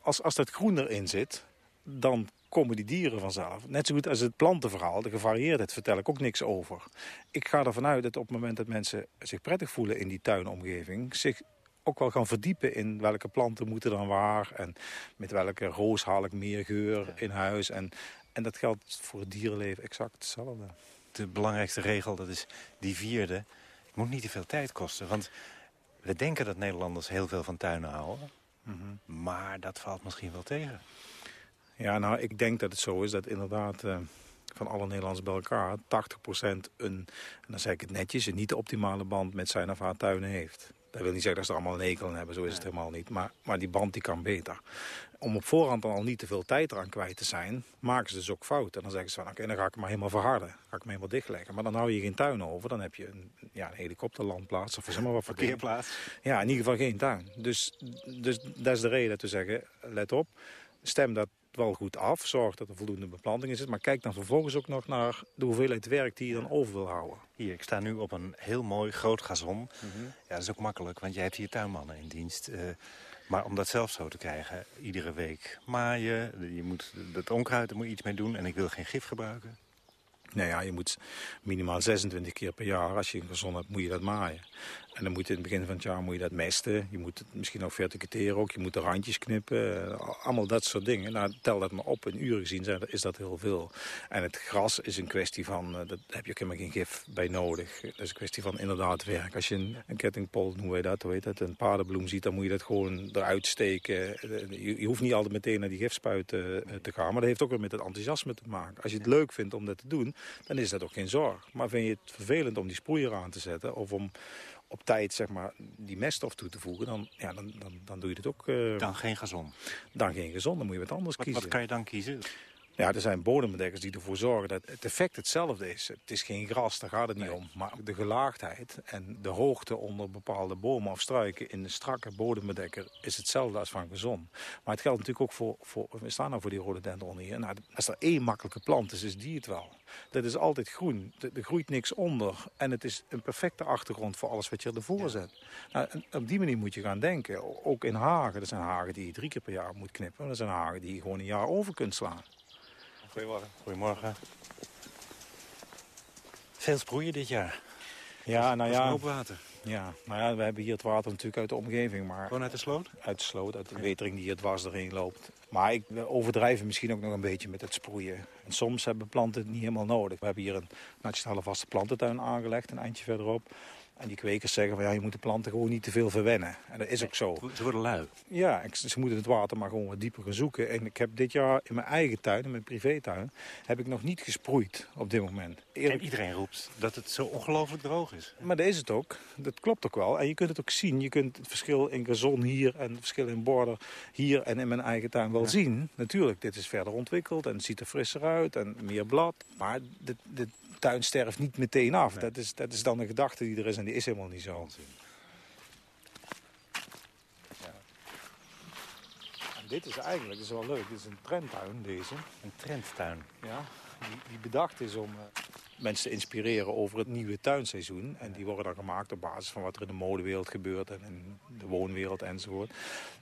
als, als dat groen erin zit, dan komen die dieren vanzelf. Net zo goed als het plantenverhaal, de gevarieerdheid, vertel ik ook niks over. Ik ga ervan uit dat op het moment dat mensen zich prettig voelen in die tuinomgeving... zich ook wel gaan verdiepen in welke planten moeten dan waar... en met welke roos haal ik meer geur in huis. En, en dat geldt voor het dierenleven exact hetzelfde. De belangrijkste regel, dat is die vierde. Het moet niet te veel tijd kosten, want we denken dat Nederlanders heel veel van tuinen houden. Mhm. Maar dat valt misschien wel tegen. Ja, nou, ik denk dat het zo is dat inderdaad... Uh, van alle Nederlanders bij elkaar 80% een, en dan zeg ik het netjes, een niet optimale band met zijn of haar tuinen heeft. Dat wil niet zeggen dat ze er allemaal een hekel aan hebben, zo is het helemaal niet. Maar, maar die band die kan beter. Om op voorhand dan al niet te veel tijd eraan kwijt te zijn, maken ze dus ook fout. En dan zeggen ze van, oké, dan ga ik hem maar helemaal verharden. Ga ik hem helemaal dichtleggen. Maar dan hou je geen tuin over. Dan heb je een, ja, een helikopterlandplaats of zeg maar wat voor Parkeerplaats. Ja, in ieder geval geen tuin. Dus, dus dat is de reden dat we zeggen, let op, stem dat wel goed af. Zorg dat er voldoende beplanting is. Maar kijk dan vervolgens ook nog naar de hoeveelheid werk die je dan over wil houden. Hier, ik sta nu op een heel mooi groot gazon. Ja, dat is ook makkelijk, want jij hebt hier tuinmannen in dienst. Uh, maar om dat zelf zo te krijgen, iedere week maaien. Je moet het onkruid, daar moet je iets mee doen. En ik wil geen gif gebruiken. Nou ja, je moet minimaal 26 keer per jaar, als je een gezond hebt, moet je dat maaien. En dan moet je in het begin van het jaar moet je dat mesten. Je moet het misschien ook verticuteren ook. Je moet de randjes knippen. Eh, allemaal dat soort dingen. Nou, tel dat maar op. In uren gezien is dat heel veel. En het gras is een kwestie van... Uh, daar heb je ook helemaal geen gif bij nodig. Het is een kwestie van inderdaad werk. Als je een, een kettingpol, hoe weet dat, hoe heet dat, een paardenbloem ziet... dan moet je dat gewoon eruit steken. Eh, je, je hoeft niet altijd meteen naar die gifspuit te gaan. Maar dat heeft ook weer met het enthousiasme te maken. Als je het leuk vindt om dat te doen, dan is dat ook geen zorg. Maar vind je het vervelend om die sproeier aan te zetten... of om op tijd zeg maar, die meststof toe te voegen, dan, ja, dan, dan, dan doe je het ook... Uh, dan geen gezond? Dan geen gezond, dan moet je wat anders kiezen. Wat kan je dan kiezen? Ja, er zijn bodembedekkers die ervoor zorgen dat het effect hetzelfde is. Het is geen gras, daar gaat het niet om. Maar de gelaagdheid en de hoogte onder bepaalde bomen of struiken... in de strakke bodembedekker is hetzelfde als van gezond. Maar het geldt natuurlijk ook voor... voor we staan nou voor die rhododendron hier. Nou, als er één makkelijke plant is, is die het wel. Dat is altijd groen. Er groeit niks onder. En het is een perfecte achtergrond voor alles wat je ervoor zet. Nou, op die manier moet je gaan denken. Ook in hagen. Er zijn hagen die je drie keer per jaar moet knippen. Er zijn hagen die je gewoon een jaar over kunt slaan. Goedemorgen. Goedemorgen. Veel sproeien dit jaar. Ja, nou ja. Op water. Ja, nou ja, we hebben hier het water natuurlijk uit de omgeving. Maar Gewoon uit de sloot? Uit de sloot, uit de wetering die hier dwars doorheen loopt. Maar ik, we overdrijven misschien ook nog een beetje met het sproeien. En soms hebben planten het niet helemaal nodig. We hebben hier een nationale vaste plantentuin aangelegd, een eindje verderop. En die kwekers zeggen van ja, je moet de planten gewoon niet te veel verwennen. En dat is ook zo. Ze worden lui. Ja, ze moeten het water maar gewoon wat dieper gaan zoeken. En ik heb dit jaar in mijn eigen tuin, in mijn privétuin, heb ik nog niet gesproeid op dit moment. En iedereen roept dat het zo ongelooflijk droog is. Maar dat is het ook. Dat klopt ook wel. En je kunt het ook zien. Je kunt het verschil in gazon hier en het verschil in border hier en in mijn eigen tuin wel zien. Natuurlijk, dit is verder ontwikkeld en het ziet er frisser uit en meer blad. Maar dit, dit, tuin sterft niet meteen af. Dat, is, dat is dan een gedachte die er is en die is helemaal niet zo. Ja. dit is eigenlijk, dit is wel leuk, dit is een trendtuin deze. Een trendtuin? Ja, die, die bedacht is om uh, mensen te inspireren over het nieuwe tuinseizoen. En die worden dan gemaakt op basis van wat er in de modewereld gebeurt en in de woonwereld enzovoort.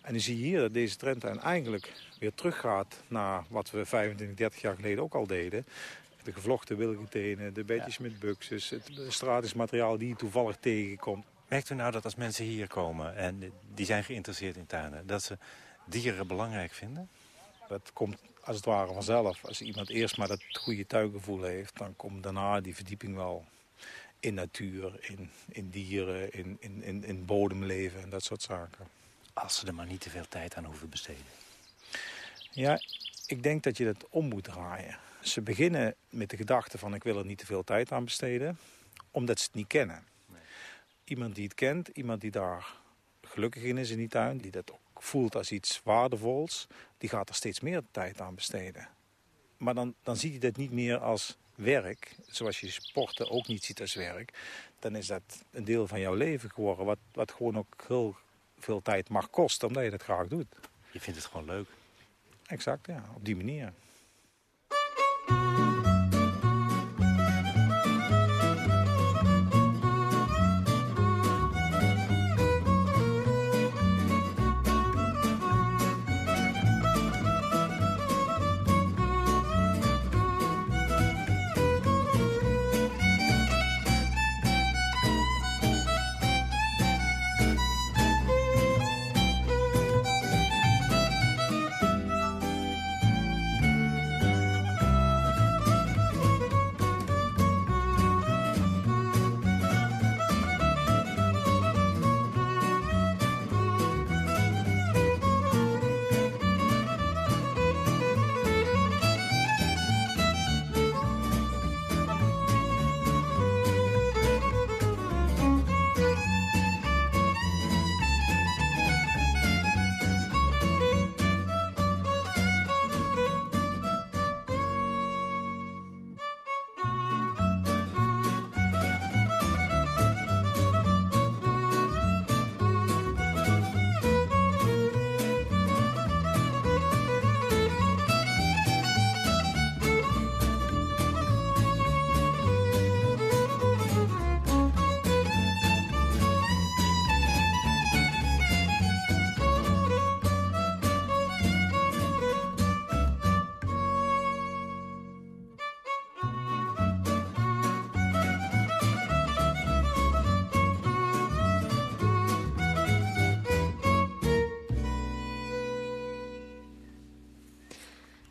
En dan zie je hier dat deze trendtuin eigenlijk weer teruggaat naar wat we 25, 30 jaar geleden ook al deden de gevlochten wilgetenen, de bedjes met buxus, het stratisch materiaal die je toevallig tegenkomt. Merkt u nou dat als mensen hier komen en die zijn geïnteresseerd in tuinen, dat ze dieren belangrijk vinden? Dat komt als het ware vanzelf. Als iemand eerst maar dat goede tuingevoel heeft, dan komt daarna die verdieping wel in natuur, in, in dieren, in, in, in, in bodemleven en dat soort zaken. Als ze er maar niet te veel tijd aan hoeven besteden. Ja, ik denk dat je dat om moet draaien. Ze beginnen met de gedachte van ik wil er niet te veel tijd aan besteden. Omdat ze het niet kennen. Nee. Iemand die het kent, iemand die daar gelukkig in is in die tuin. Die dat ook voelt als iets waardevols. Die gaat er steeds meer tijd aan besteden. Maar dan, dan ziet hij dat niet meer als werk. Zoals je sporten ook niet ziet als werk. Dan is dat een deel van jouw leven geworden. Wat, wat gewoon ook heel veel tijd mag kosten. Omdat je dat graag doet. Je vindt het gewoon leuk. Exact, ja. Op die manier. Bye.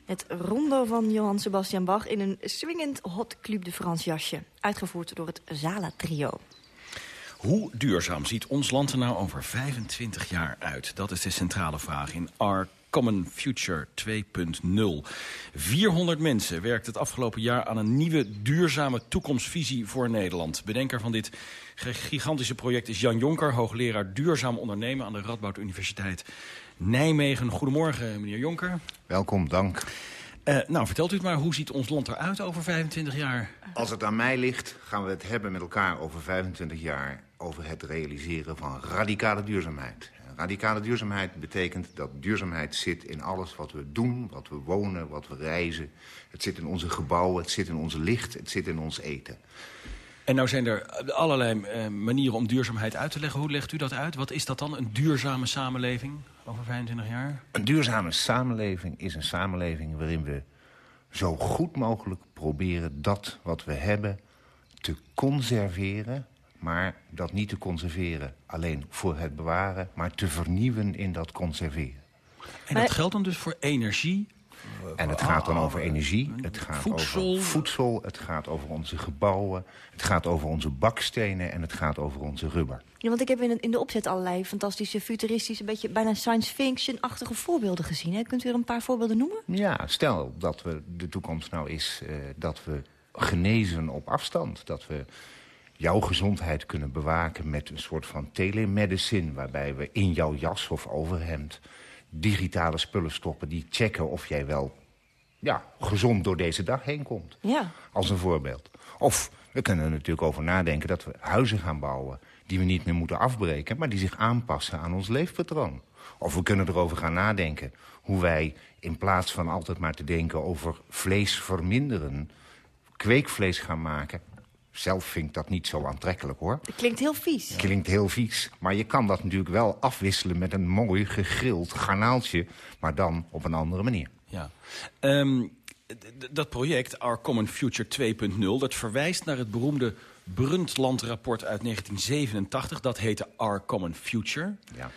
Het rondo van Johann Sebastian Bach in een swingend hot Club de France jasje. Uitgevoerd door het Zala Trio. Hoe duurzaam ziet ons land er nou over 25 jaar uit? Dat is de centrale vraag in Our Common Future 2.0. 400 mensen werkt het afgelopen jaar aan een nieuwe duurzame toekomstvisie voor Nederland. Bedenker van dit gigantische project is Jan Jonker, hoogleraar duurzaam ondernemen aan de Radboud Universiteit Nijmegen. Goedemorgen, meneer Jonker. Welkom, dank. Uh, nou, vertelt u het maar, hoe ziet ons land eruit over 25 jaar? Als het aan mij ligt, gaan we het hebben met elkaar over 25 jaar... over het realiseren van radicale duurzaamheid. Radicale duurzaamheid betekent dat duurzaamheid zit in alles wat we doen, wat we wonen, wat we reizen. Het zit in onze gebouwen, het zit in onze licht, het zit in ons eten. En nou zijn er allerlei uh, manieren om duurzaamheid uit te leggen. Hoe legt u dat uit? Wat is dat dan, een duurzame samenleving over 25 jaar? Een duurzame samenleving is een samenleving waarin we zo goed mogelijk proberen dat wat we hebben te conserveren maar dat niet te conserveren alleen voor het bewaren... maar te vernieuwen in dat conserveren. En dat geldt dan dus voor energie? En het gaat dan over energie, het gaat voedsel. over voedsel, het gaat over onze gebouwen... het gaat over onze bakstenen en het gaat over onze rubber. Ja, want ik heb in, de opzet allerlei fantastische, futuristische... een beetje bijna science fiction-achtige voorbeelden gezien. Hè? Kunt u er een paar voorbeelden noemen? Ja, stel dat we de toekomst nou is uh, dat we genezen op afstand. Dat we jouw gezondheid kunnen bewaken met een soort van telemedicine... waarbij we in jouw jas of overhemd digitale spullen stoppen... die checken of jij wel ja, gezond door deze dag heen komt. Ja. Als een voorbeeld. Of we kunnen er natuurlijk over nadenken dat we huizen gaan bouwen... die we niet meer moeten afbreken, maar die zich aanpassen aan ons leefpatroon. Of we kunnen erover gaan nadenken hoe wij in plaats van altijd maar te denken over vlees verminderen... kweekvlees gaan maken zelf vind ik dat niet zo aantrekkelijk, hoor. Het klinkt heel vies. Klinkt heel vies. Maar je kan dat natuurlijk wel afwisselen met een mooi gegrild garnaaltje. Maar dan op een andere manier. Ja. Um, dat project, Our Common Future 2.0... dat verwijst naar het beroemde Brundtland-rapport uit 1987. Dat heette Our Common Future. Ja.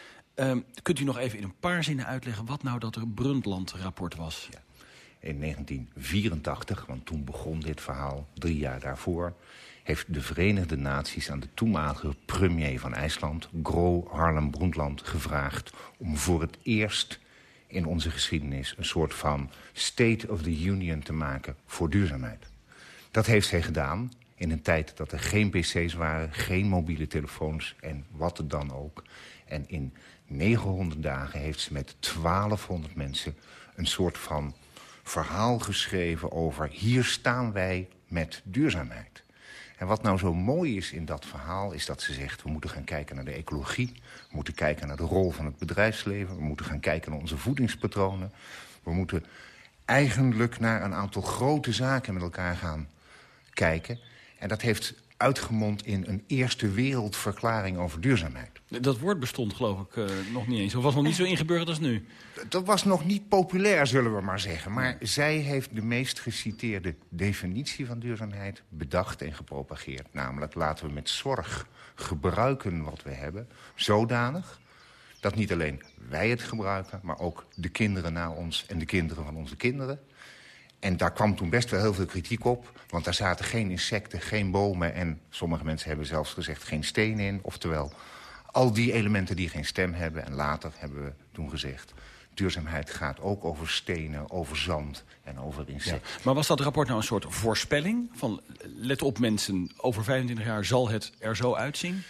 Um, kunt u nog even in een paar zinnen uitleggen... wat nou dat Brundtland-rapport was? Ja. In 1984, want toen begon dit verhaal, drie jaar daarvoor heeft de Verenigde Naties aan de toenmalige premier van IJsland... Gro Harlem Brundtland gevraagd om voor het eerst in onze geschiedenis... een soort van State of the Union te maken voor duurzaamheid. Dat heeft zij gedaan in een tijd dat er geen pc's waren... geen mobiele telefoons en wat er dan ook. En in 900 dagen heeft ze met 1200 mensen... een soort van verhaal geschreven over... hier staan wij met duurzaamheid. En wat nou zo mooi is in dat verhaal... is dat ze zegt, we moeten gaan kijken naar de ecologie. We moeten kijken naar de rol van het bedrijfsleven. We moeten gaan kijken naar onze voedingspatronen. We moeten eigenlijk naar een aantal grote zaken met elkaar gaan kijken. En dat heeft uitgemond in een eerste wereldverklaring over duurzaamheid. Dat woord bestond geloof ik uh, nog niet eens. Of was nog niet zo ingeburgerd als nu? Dat was nog niet populair, zullen we maar zeggen. Maar zij heeft de meest geciteerde definitie van duurzaamheid bedacht en gepropageerd. Namelijk laten we met zorg gebruiken wat we hebben. Zodanig dat niet alleen wij het gebruiken... maar ook de kinderen na ons en de kinderen van onze kinderen. En daar kwam toen best wel heel veel kritiek op. Want daar zaten geen insecten, geen bomen... en sommige mensen hebben zelfs gezegd geen stenen in. Oftewel, al die elementen die geen stem hebben. En later hebben we toen gezegd... duurzaamheid gaat ook over stenen, over zand en over insecten. Maar was dat rapport nou een soort voorspelling? Van let op mensen, over 25 jaar zal het er zo uitzien?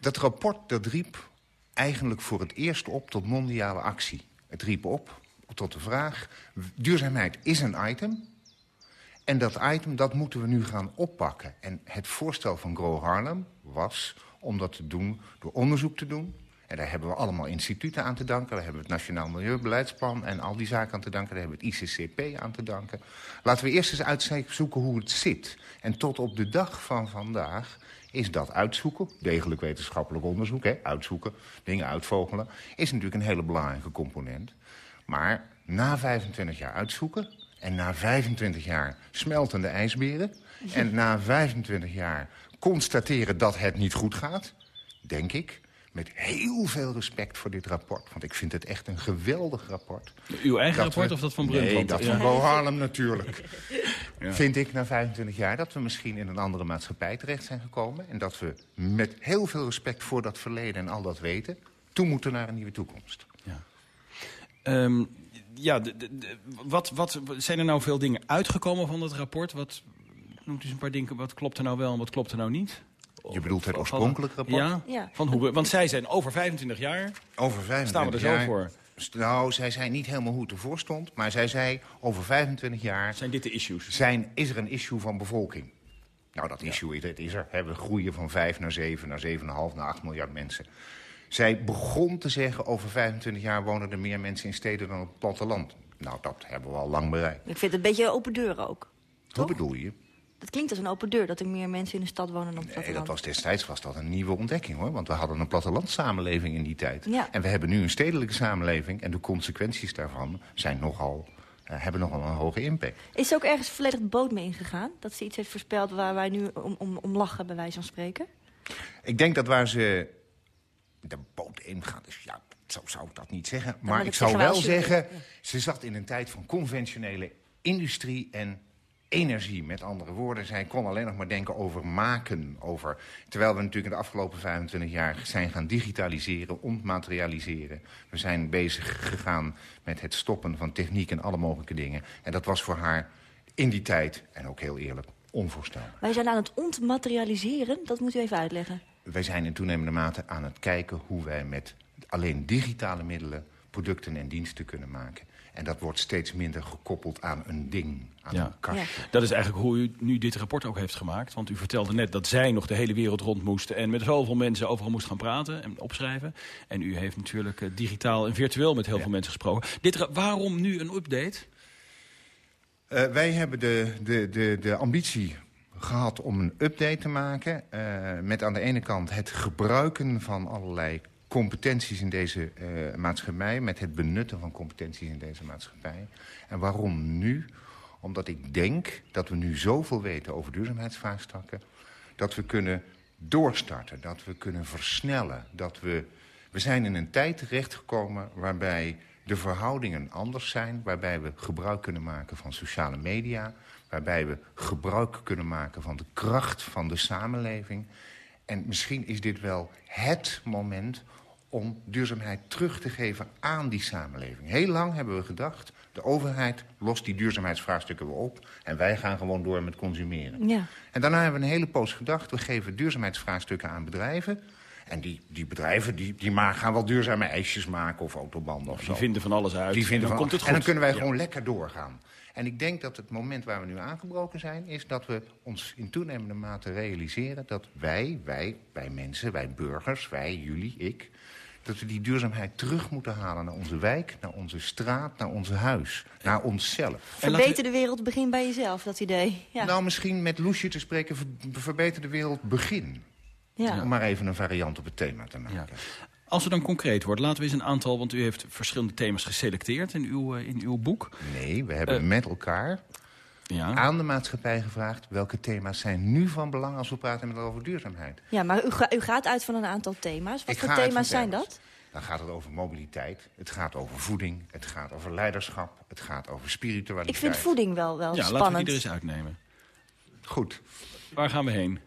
Dat rapport dat riep eigenlijk voor het eerst op tot mondiale actie. Het riep op tot de vraag... duurzaamheid is een item... En dat item, dat moeten we nu gaan oppakken. En het voorstel van Gro Harlem was om dat te doen door onderzoek te doen. En daar hebben we allemaal instituten aan te danken. Daar hebben we het Nationaal Milieubeleidsplan en al die zaken aan te danken. Daar hebben we het ICCP aan te danken. Laten we eerst eens uitzoeken hoe het zit. En tot op de dag van vandaag is dat uitzoeken, degelijk wetenschappelijk onderzoek, hè, uitzoeken, dingen uitvogelen, is natuurlijk een hele belangrijke component. Maar na 25 jaar uitzoeken en na 25 jaar smeltende ijsberen... en na 25 jaar constateren dat het niet goed gaat, denk ik... met heel veel respect voor dit rapport. Want ik vind het echt een geweldig rapport. Uw eigen rapport of dat van Brundtland? Nee, dat van Bo Harlem natuurlijk. ja. Vind ik na 25 jaar dat we misschien in een andere maatschappij terecht zijn gekomen. En dat we met heel veel respect voor dat verleden en al dat weten... toe moeten naar een nieuwe toekomst. Ja. Um, ja, wat, wat, zijn er nou veel dingen uitgekomen van dat rapport? Wat, noemt u eens een paar dingen, wat klopt er nou wel en wat klopt er nou niet? Je bedoelt het oorspronkelijk rapport? Ja, ja. Van hoe, want zij zijn over 25 jaar. Over 25 staan we er zo voor. Nou, zij zei niet helemaal hoe het ervoor stond. Maar zij zei, over 25 jaar... Zijn dit de issues? Zijn, is er een issue van bevolking? Nou, dat issue is, is er. We groeien van 5 naar 7, naar 7,5, naar 8 miljard mensen. Zij begon te zeggen, over 25 jaar wonen er meer mensen in steden dan op het platteland. Nou, dat hebben we al lang bereikt. Ik vind het een beetje open deur ook. Wat bedoel je? Dat klinkt als een open deur, dat er meer mensen in de stad wonen dan op het platteland. Nee, dat was destijds was dat een nieuwe ontdekking, hoor. Want we hadden een plattelandsamenleving in die tijd. Ja. En we hebben nu een stedelijke samenleving. En de consequenties daarvan zijn nogal, uh, hebben nogal een hoge impact. Is ze ook ergens volledig boot mee ingegaan? Dat ze iets heeft voorspeld waar wij nu om, om, om lachen, bij wijze van spreken? Ik denk dat waar ze de boot ingaan, dus ja, zo zou ik dat niet zeggen. Maar, ik zou wel zeggen, ze zat in een tijd van conventionele industrie en energie. Met andere woorden, zij kon alleen nog maar denken over maken. Over, terwijl we natuurlijk in de afgelopen 25 jaar zijn gaan digitaliseren, ontmaterialiseren. We zijn bezig gegaan met het stoppen van techniek en alle mogelijke dingen. En dat was voor haar in die tijd, en ook heel eerlijk, onvoorstelbaar. Wij zijn aan het ontmaterialiseren, dat moet u even uitleggen. Wij zijn in toenemende mate aan het kijken hoe wij met alleen digitale middelen producten en diensten kunnen maken. En dat wordt steeds minder gekoppeld aan een ding, aan een kastje. Dat is eigenlijk hoe u nu dit rapport ook heeft gemaakt. Want u vertelde net dat zij nog de hele wereld rond moesten... en met zoveel mensen overal moest gaan praten en opschrijven. En u heeft natuurlijk eh, digitaal en virtueel met heel veel mensen gesproken. Dit, waarom nu een update? Uh, wij hebben de, de, de, de ambitie gehad om een update te maken... Uh, met aan de ene kant het gebruiken van allerlei competenties in deze uh, maatschappij... met het benutten van competenties in deze maatschappij. En waarom nu? Omdat ik denk dat we nu zoveel weten over duurzaamheidsvraagstukken... dat we kunnen doorstarten, dat we kunnen versnellen. Dat we, we zijn in een tijd terechtgekomen waarbij de verhoudingen anders zijn... waarbij we gebruik kunnen maken van sociale media... waarbij we gebruik kunnen maken van de kracht van de samenleving... En misschien is dit wel het moment om duurzaamheid terug te geven aan die samenleving. Heel lang hebben we gedacht, de overheid lost die duurzaamheidsvraagstukken weer op... en wij gaan gewoon door met consumeren. Ja. En daarna hebben we een hele poos gedacht... we geven duurzaamheidsvraagstukken aan bedrijven... En die, die bedrijven die, die maar gaan wel duurzame ijsjes maken of autobanden of die zo. Die vinden van alles uit. Die vinden en dan, van, komt het goed. En dan kunnen wij gewoon lekker doorgaan. En ik denk dat het moment waar we nu aangebroken zijn... is dat we ons in toenemende mate realiseren dat wij, wij, wij mensen, wij burgers, wij, jullie, ik dat we die duurzaamheid terug moeten halen naar onze wijk, naar onze straat, naar ons huis, naar onszelf. Verbeter de wereld, begin bij jezelf, dat idee. Ja. Nou, misschien met Loesje te spreken, verbeter de wereld, begin. Ja. Om maar even een variant op het thema te maken. Ja. Als het dan concreet wordt, laten we eens een aantal... want u heeft verschillende thema's geselecteerd in uw, uh, in uw boek. Nee, we hebben uh, met elkaar ja. aan de maatschappij gevraagd... welke thema's zijn nu van belang als we praten met over duurzaamheid. Ja, maar u, ga, u gaat uit van een aantal thema's. Wat Ik voor thema's zijn dat? Dan gaat het over mobiliteit, het gaat over voeding, het gaat over leiderschap... het gaat over spiritualiteit. Ik vind voeding wel, wel ja, spannend. Ja, laten we die er eens uitnemen. Goed. Waar gaan we heen?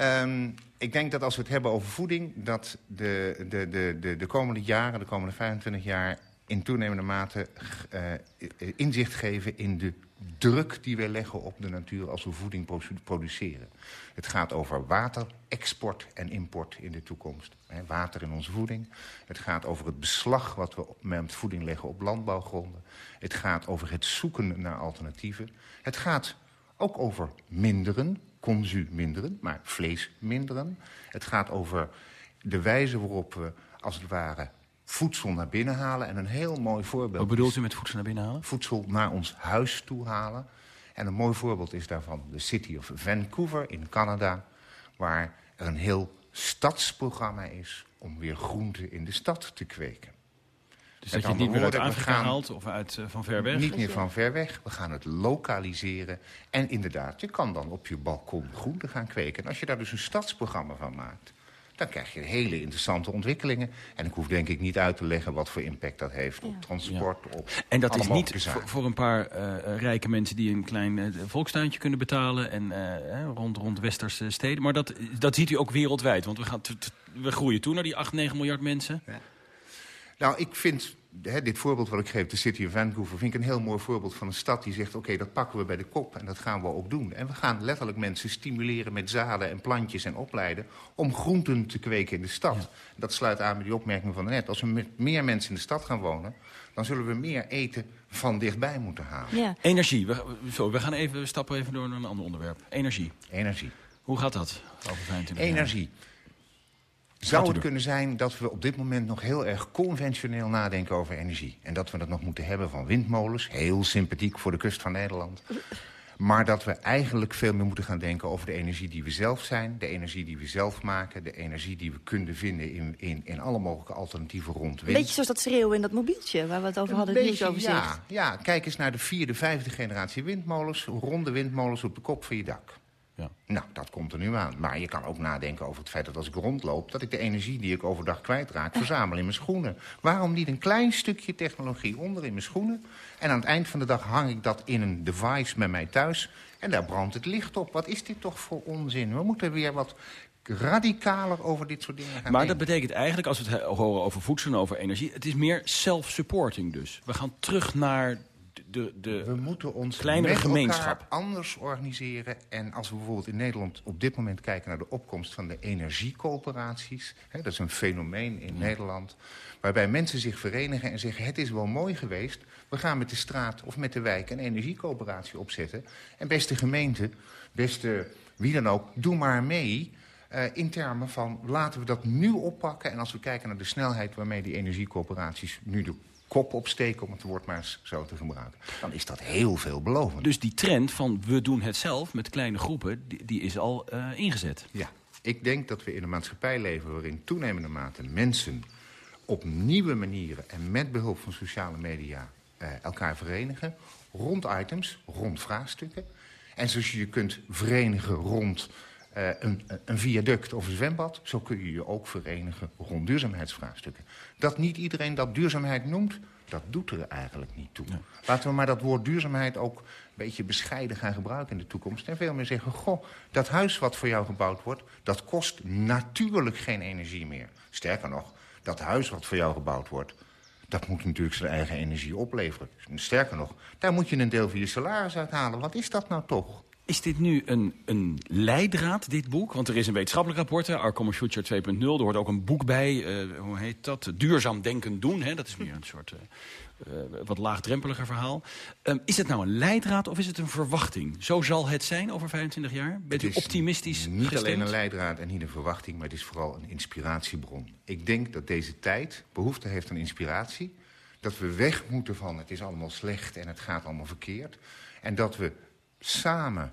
Um, ik denk dat als we het hebben over voeding... dat de, de, de, de, de komende jaren, de komende 25 jaar... in toenemende mate uh, inzicht geven in de druk die wij leggen op de natuur als we voeding produceren. Het gaat over water, export en import in de toekomst. water in onze voeding. Het gaat over het beslag wat we met voeding leggen op landbouwgronden. Het gaat over het zoeken naar alternatieven. Het gaat ook over minderen, consu minderen, maar vlees minderen. Het gaat over de wijze waarop we, als het ware, voedsel naar binnen halen. En een heel mooi voorbeeld... Wat bedoelt u met voedsel naar binnen halen? Voedsel naar ons huis toe halen. En een mooi voorbeeld is daarvan de City of Vancouver in Canada... waar er een heel stadsprogramma is om weer groenten in de stad te kweken. Dus dat je het niet meer uit Afrika gaan, haalt of uit, uh, van ver weg? Niet meer van ver weg. We gaan het lokaliseren. En inderdaad, je kan dan op je balkon groenten gaan kweken. En als je daar dus een stadsprogramma van maakt dan krijg je hele interessante ontwikkelingen. En ik hoef denk ik niet uit te leggen wat voor impact dat heeft op transport. Op en dat is niet voor, een paar rijke mensen die een klein volkstuintje kunnen betalen... en rond, rond westerse steden. Maar dat, dat ziet u ook wereldwijd, want we, gaan we groeien toe naar die 8, 9 miljard mensen. Ja. Nou, ik vind dit voorbeeld wat ik geef, de City of Vancouver... vind ik een heel mooi voorbeeld van een stad die zegt... oké, dat pakken we bij de kop en dat gaan we ook doen. En we gaan letterlijk mensen stimuleren met zaden en plantjes en opleiden... om groenten te kweken in de stad. Dat sluit aan bij die opmerking van net. Als we met meer mensen in de stad gaan wonen... dan zullen we meer eten van dichtbij moeten halen. Ja. Energie. We, zo, we gaan even, we stappen even door naar een ander onderwerp. Energie. Energie. Hoe gaat dat over 25 Energie. Zou het kunnen zijn dat we op dit moment nog heel erg conventioneel nadenken over energie? En dat we dat nog moeten hebben van windmolens, heel sympathiek voor de kust van Nederland. Maar dat we eigenlijk veel meer moeten gaan denken over de energie die we zelf zijn... de energie die we zelf maken, de energie die we kunnen vinden... in, in, in alle mogelijke alternatieven rond wind. Beetje zoals dat schreeuwen in dat mobieltje waar we het over hadden, het nieuwsoverzicht. Ja, ja, kijk eens naar de vierde, vijfde generatie windmolens... ronde windmolens op de kop van je dak. Ja. Nou, dat komt er nu aan. Maar je kan ook nadenken over het feit dat als ik rondloop... dat ik de energie die ik overdag kwijtraak verzamel in mijn schoenen. Waarom niet een klein stukje technologie onder in mijn schoenen... en aan het eind van de dag hang ik dat in een device met mij thuis... en daar brandt het licht op. Wat is dit toch voor onzin? We moeten weer wat radicaler over dit soort dingen gaan Maar dat betekent eigenlijk, als we het horen over voedsel en over energie... het is meer self-supporting dus. We gaan terug naar de, de we moeten ons kleinere gemeenschap anders organiseren. En als we bijvoorbeeld in Nederland op dit moment kijken naar de opkomst van de energiecoöperaties. Hè, dat is een fenomeen in Nederland. Waarbij mensen zich verenigen en zeggen het is wel mooi geweest. We gaan met de straat of met de wijk een energiecoöperatie opzetten. En beste gemeente, beste wie dan ook, doe maar mee. Uh, in termen van laten we dat nu oppakken. En als we kijken naar de snelheid waarmee die energiecoöperaties nu doen kop opsteken, om het woord maar eens zo te gebruiken. Dan is dat heel veelbelovend. Dus die trend van we doen het zelf met kleine groepen, die, die is al uh, ingezet? Ja, ik denk dat we in een maatschappij leven waarin toenemende mate mensen op nieuwe manieren en met behulp van sociale media uh, elkaar verenigen. Rond items, rond vraagstukken. En zoals je je kunt verenigen rond uh, een, een, viaduct of een zwembad... zo kun je je ook verenigen rond duurzaamheidsvraagstukken. Dat niet iedereen dat duurzaamheid noemt, dat doet er eigenlijk niet toe. Laten we maar dat woord duurzaamheid ook een beetje bescheiden gaan gebruiken in de toekomst. En veel meer zeggen, goh, dat huis wat voor jou gebouwd wordt... dat kost natuurlijk geen energie meer. Sterker nog, dat huis wat voor jou gebouwd wordt... dat moet natuurlijk zijn eigen energie opleveren. Sterker nog, daar moet je een deel van je salaris uithalen. Wat is dat nou toch? Is dit nu een, een leidraad, dit boek? Want er is een wetenschappelijk rapport, Our Common Future 2.0. Er hoort ook een boek bij, uh, hoe heet dat? Duurzaam denken doen. Hè? Dat is meer een soort uh, uh, wat laagdrempeliger verhaal. Um, is het nou een leidraad of is het een verwachting? Zo zal het zijn over 25 jaar? Bent u optimistisch niet gestemd? alleen een leidraad en niet een verwachting... maar het is vooral een inspiratiebron. Ik denk dat deze tijd behoefte heeft aan inspiratie. Dat we weg moeten van het is allemaal slecht en het gaat allemaal verkeerd. En dat we samen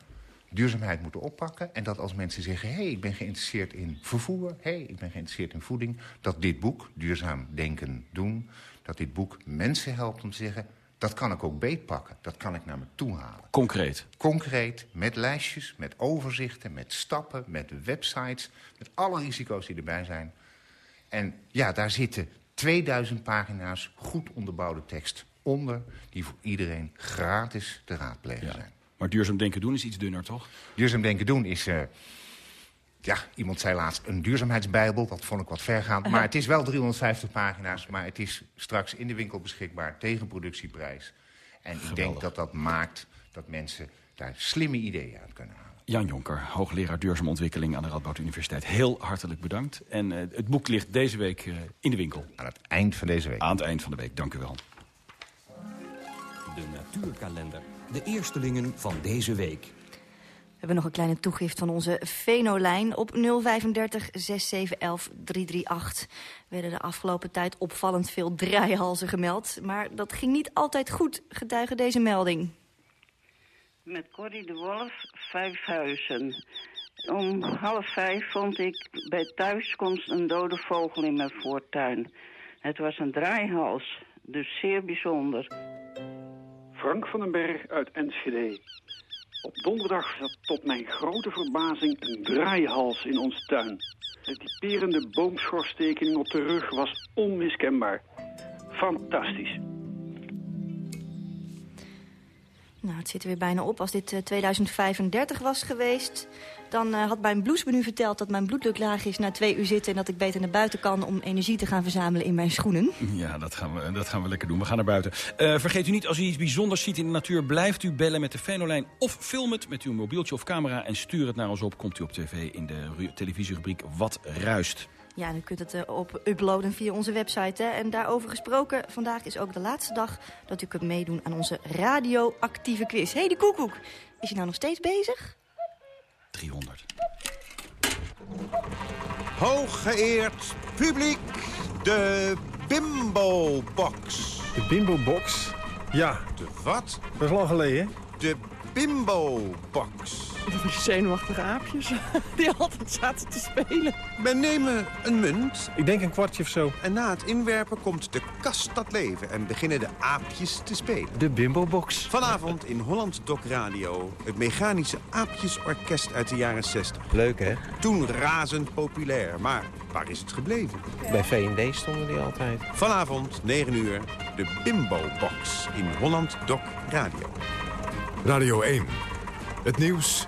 duurzaamheid moeten oppakken. En dat als mensen zeggen, hé, hey, ik ben geïnteresseerd in vervoer... hé, hey, ik ben geïnteresseerd in voeding... dat dit boek, Duurzaam Denken Doen... dat dit boek mensen helpt om te zeggen... dat kan ik ook beetpakken, dat kan ik naar me toe halen. Concreet? Concreet, met lijstjes, met overzichten, met stappen, met websites... met alle risico's die erbij zijn. En ja, daar zitten 2000 pagina's goed onderbouwde tekst onder... die voor iedereen gratis te raadplegen zijn. Maar duurzaam denken doen is iets dunner, toch? Duurzaam denken doen is... Uh, ja, iemand zei laatst een duurzaamheidsbijbel. Dat vond ik wat vergaand. Maar het is wel 350 pagina's. Maar het is straks in de winkel beschikbaar tegen productieprijs. En ik denk dat dat maakt dat mensen daar slimme ideeën uit kunnen halen. Jan Jonker, hoogleraar duurzame ontwikkeling aan de Radboud Universiteit. Heel hartelijk bedankt. En uh, het boek ligt deze week uh, in de winkel. Aan het eind van deze week. Aan het eind van de week, dank u wel. De natuurkalender de eerstelingen van deze week. We hebben nog een kleine toegift van onze Venolijn. Op 035 6711 338 werden de afgelopen tijd opvallend veel draaihalzen gemeld. Maar dat ging niet altijd goed, getuige deze melding. Met Corrie de Wolf, vijf huizen. Om half vijf vond ik bij thuiskomst een dode vogel in mijn voortuin. Het was een draaihals, dus zeer bijzonder. Frank van den Berg uit Enschede. Op donderdag zat tot mijn grote verbazing een draaihals in onze tuin. De typerende boomschorstekening op de rug was onmiskenbaar. Fantastisch. Nou, het zit er weer bijna op. Als dit 2035 was geweest... dan uh, had mijn bloesmenu verteld dat mijn bloeddruk laag is na twee uur zitten... en dat ik beter naar buiten kan om energie te gaan verzamelen in mijn schoenen. Ja, dat gaan we, dat gaan we lekker doen. We gaan naar buiten. Uh, vergeet u niet, als u iets bijzonders ziet in de natuur... blijft u bellen met de Venolijn of film het met uw mobieltje of camera... en stuur het naar ons op. Komt u op tv in de televisierubriek Wat Ruist. Ja, u kunt het uh, op uploaden via onze website. Hè. En daarover gesproken, vandaag is ook de laatste dag... dat u kunt meedoen aan onze radioactieve quiz. Hé, hey, de koekoek. Is je nou nog steeds bezig? 300. Hooggeëerd publiek, de Bimbo-box. De Bimbo-box? Ja. De wat? Dat is lang geleden. De Bimbo-box. Die zenuwachtige aapjes die altijd zaten te spelen. We nemen een munt. Ik denk een kwartje of zo. En na het inwerpen komt de kast tot leven en beginnen de aapjes te spelen. De Bimbo-box. Vanavond in Holland Doc Radio. Het mechanische aapjesorkest uit de jaren 60. Leuk, hè? Toen razend populair. Maar waar is het gebleven? Bij V&D stonden die altijd. Vanavond, 9 uur, de Bimbo-box in Holland Doc Radio. Radio 1. Het nieuws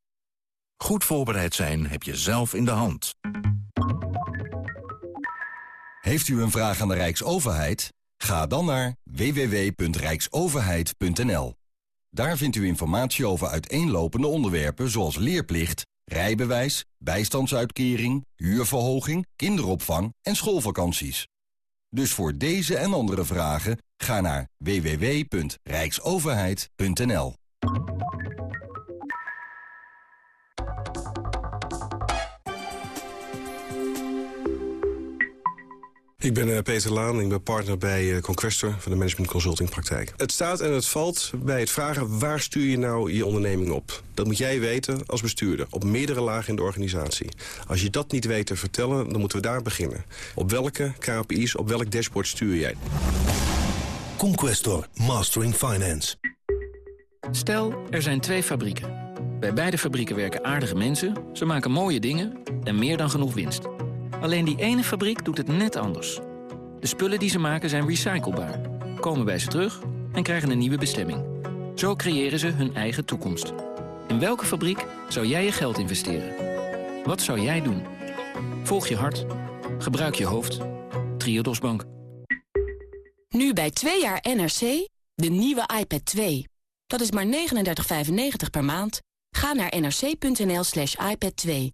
Goed voorbereid zijn heb je zelf in de hand. Heeft u een vraag aan de Rijksoverheid? Ga dan naar www.rijksoverheid.nl. Daar vindt u informatie over uiteenlopende onderwerpen zoals leerplicht, rijbewijs, bijstandsuitkering, huurverhoging, kinderopvang en schoolvakanties. Dus voor deze en andere vragen ga naar www.rijksoverheid.nl. Ik ben uh, Peter Laan, ik ben partner bij uh, Conquestor van de Management Consulting Praktijk. Het staat en het valt bij het vragen waar stuur je nou je onderneming op. Dat moet jij weten als bestuurder, op meerdere lagen in de organisatie. Als je dat niet weet te vertellen, dan moeten we daar beginnen. Op welke KPI's, op welk dashboard stuur jij? Conquestor, Mastering Finance. Stel, er zijn twee fabrieken. Bij beide fabrieken werken aardige mensen, ze maken mooie dingen en meer dan genoeg winst. Alleen die ene fabriek doet het net anders. De spullen die ze maken zijn recyclebaar, komen bij ze terug en krijgen een nieuwe bestemming. Zo creëren ze hun eigen toekomst. In welke fabriek zou jij je geld investeren? Wat zou jij doen? Volg je hart. Gebruik je hoofd. Triodos Bank. Nu bij 2 jaar NRC, de nieuwe iPad 2. Dat is maar 39,95 per maand. Ga naar nrc.nl slash iPad 2.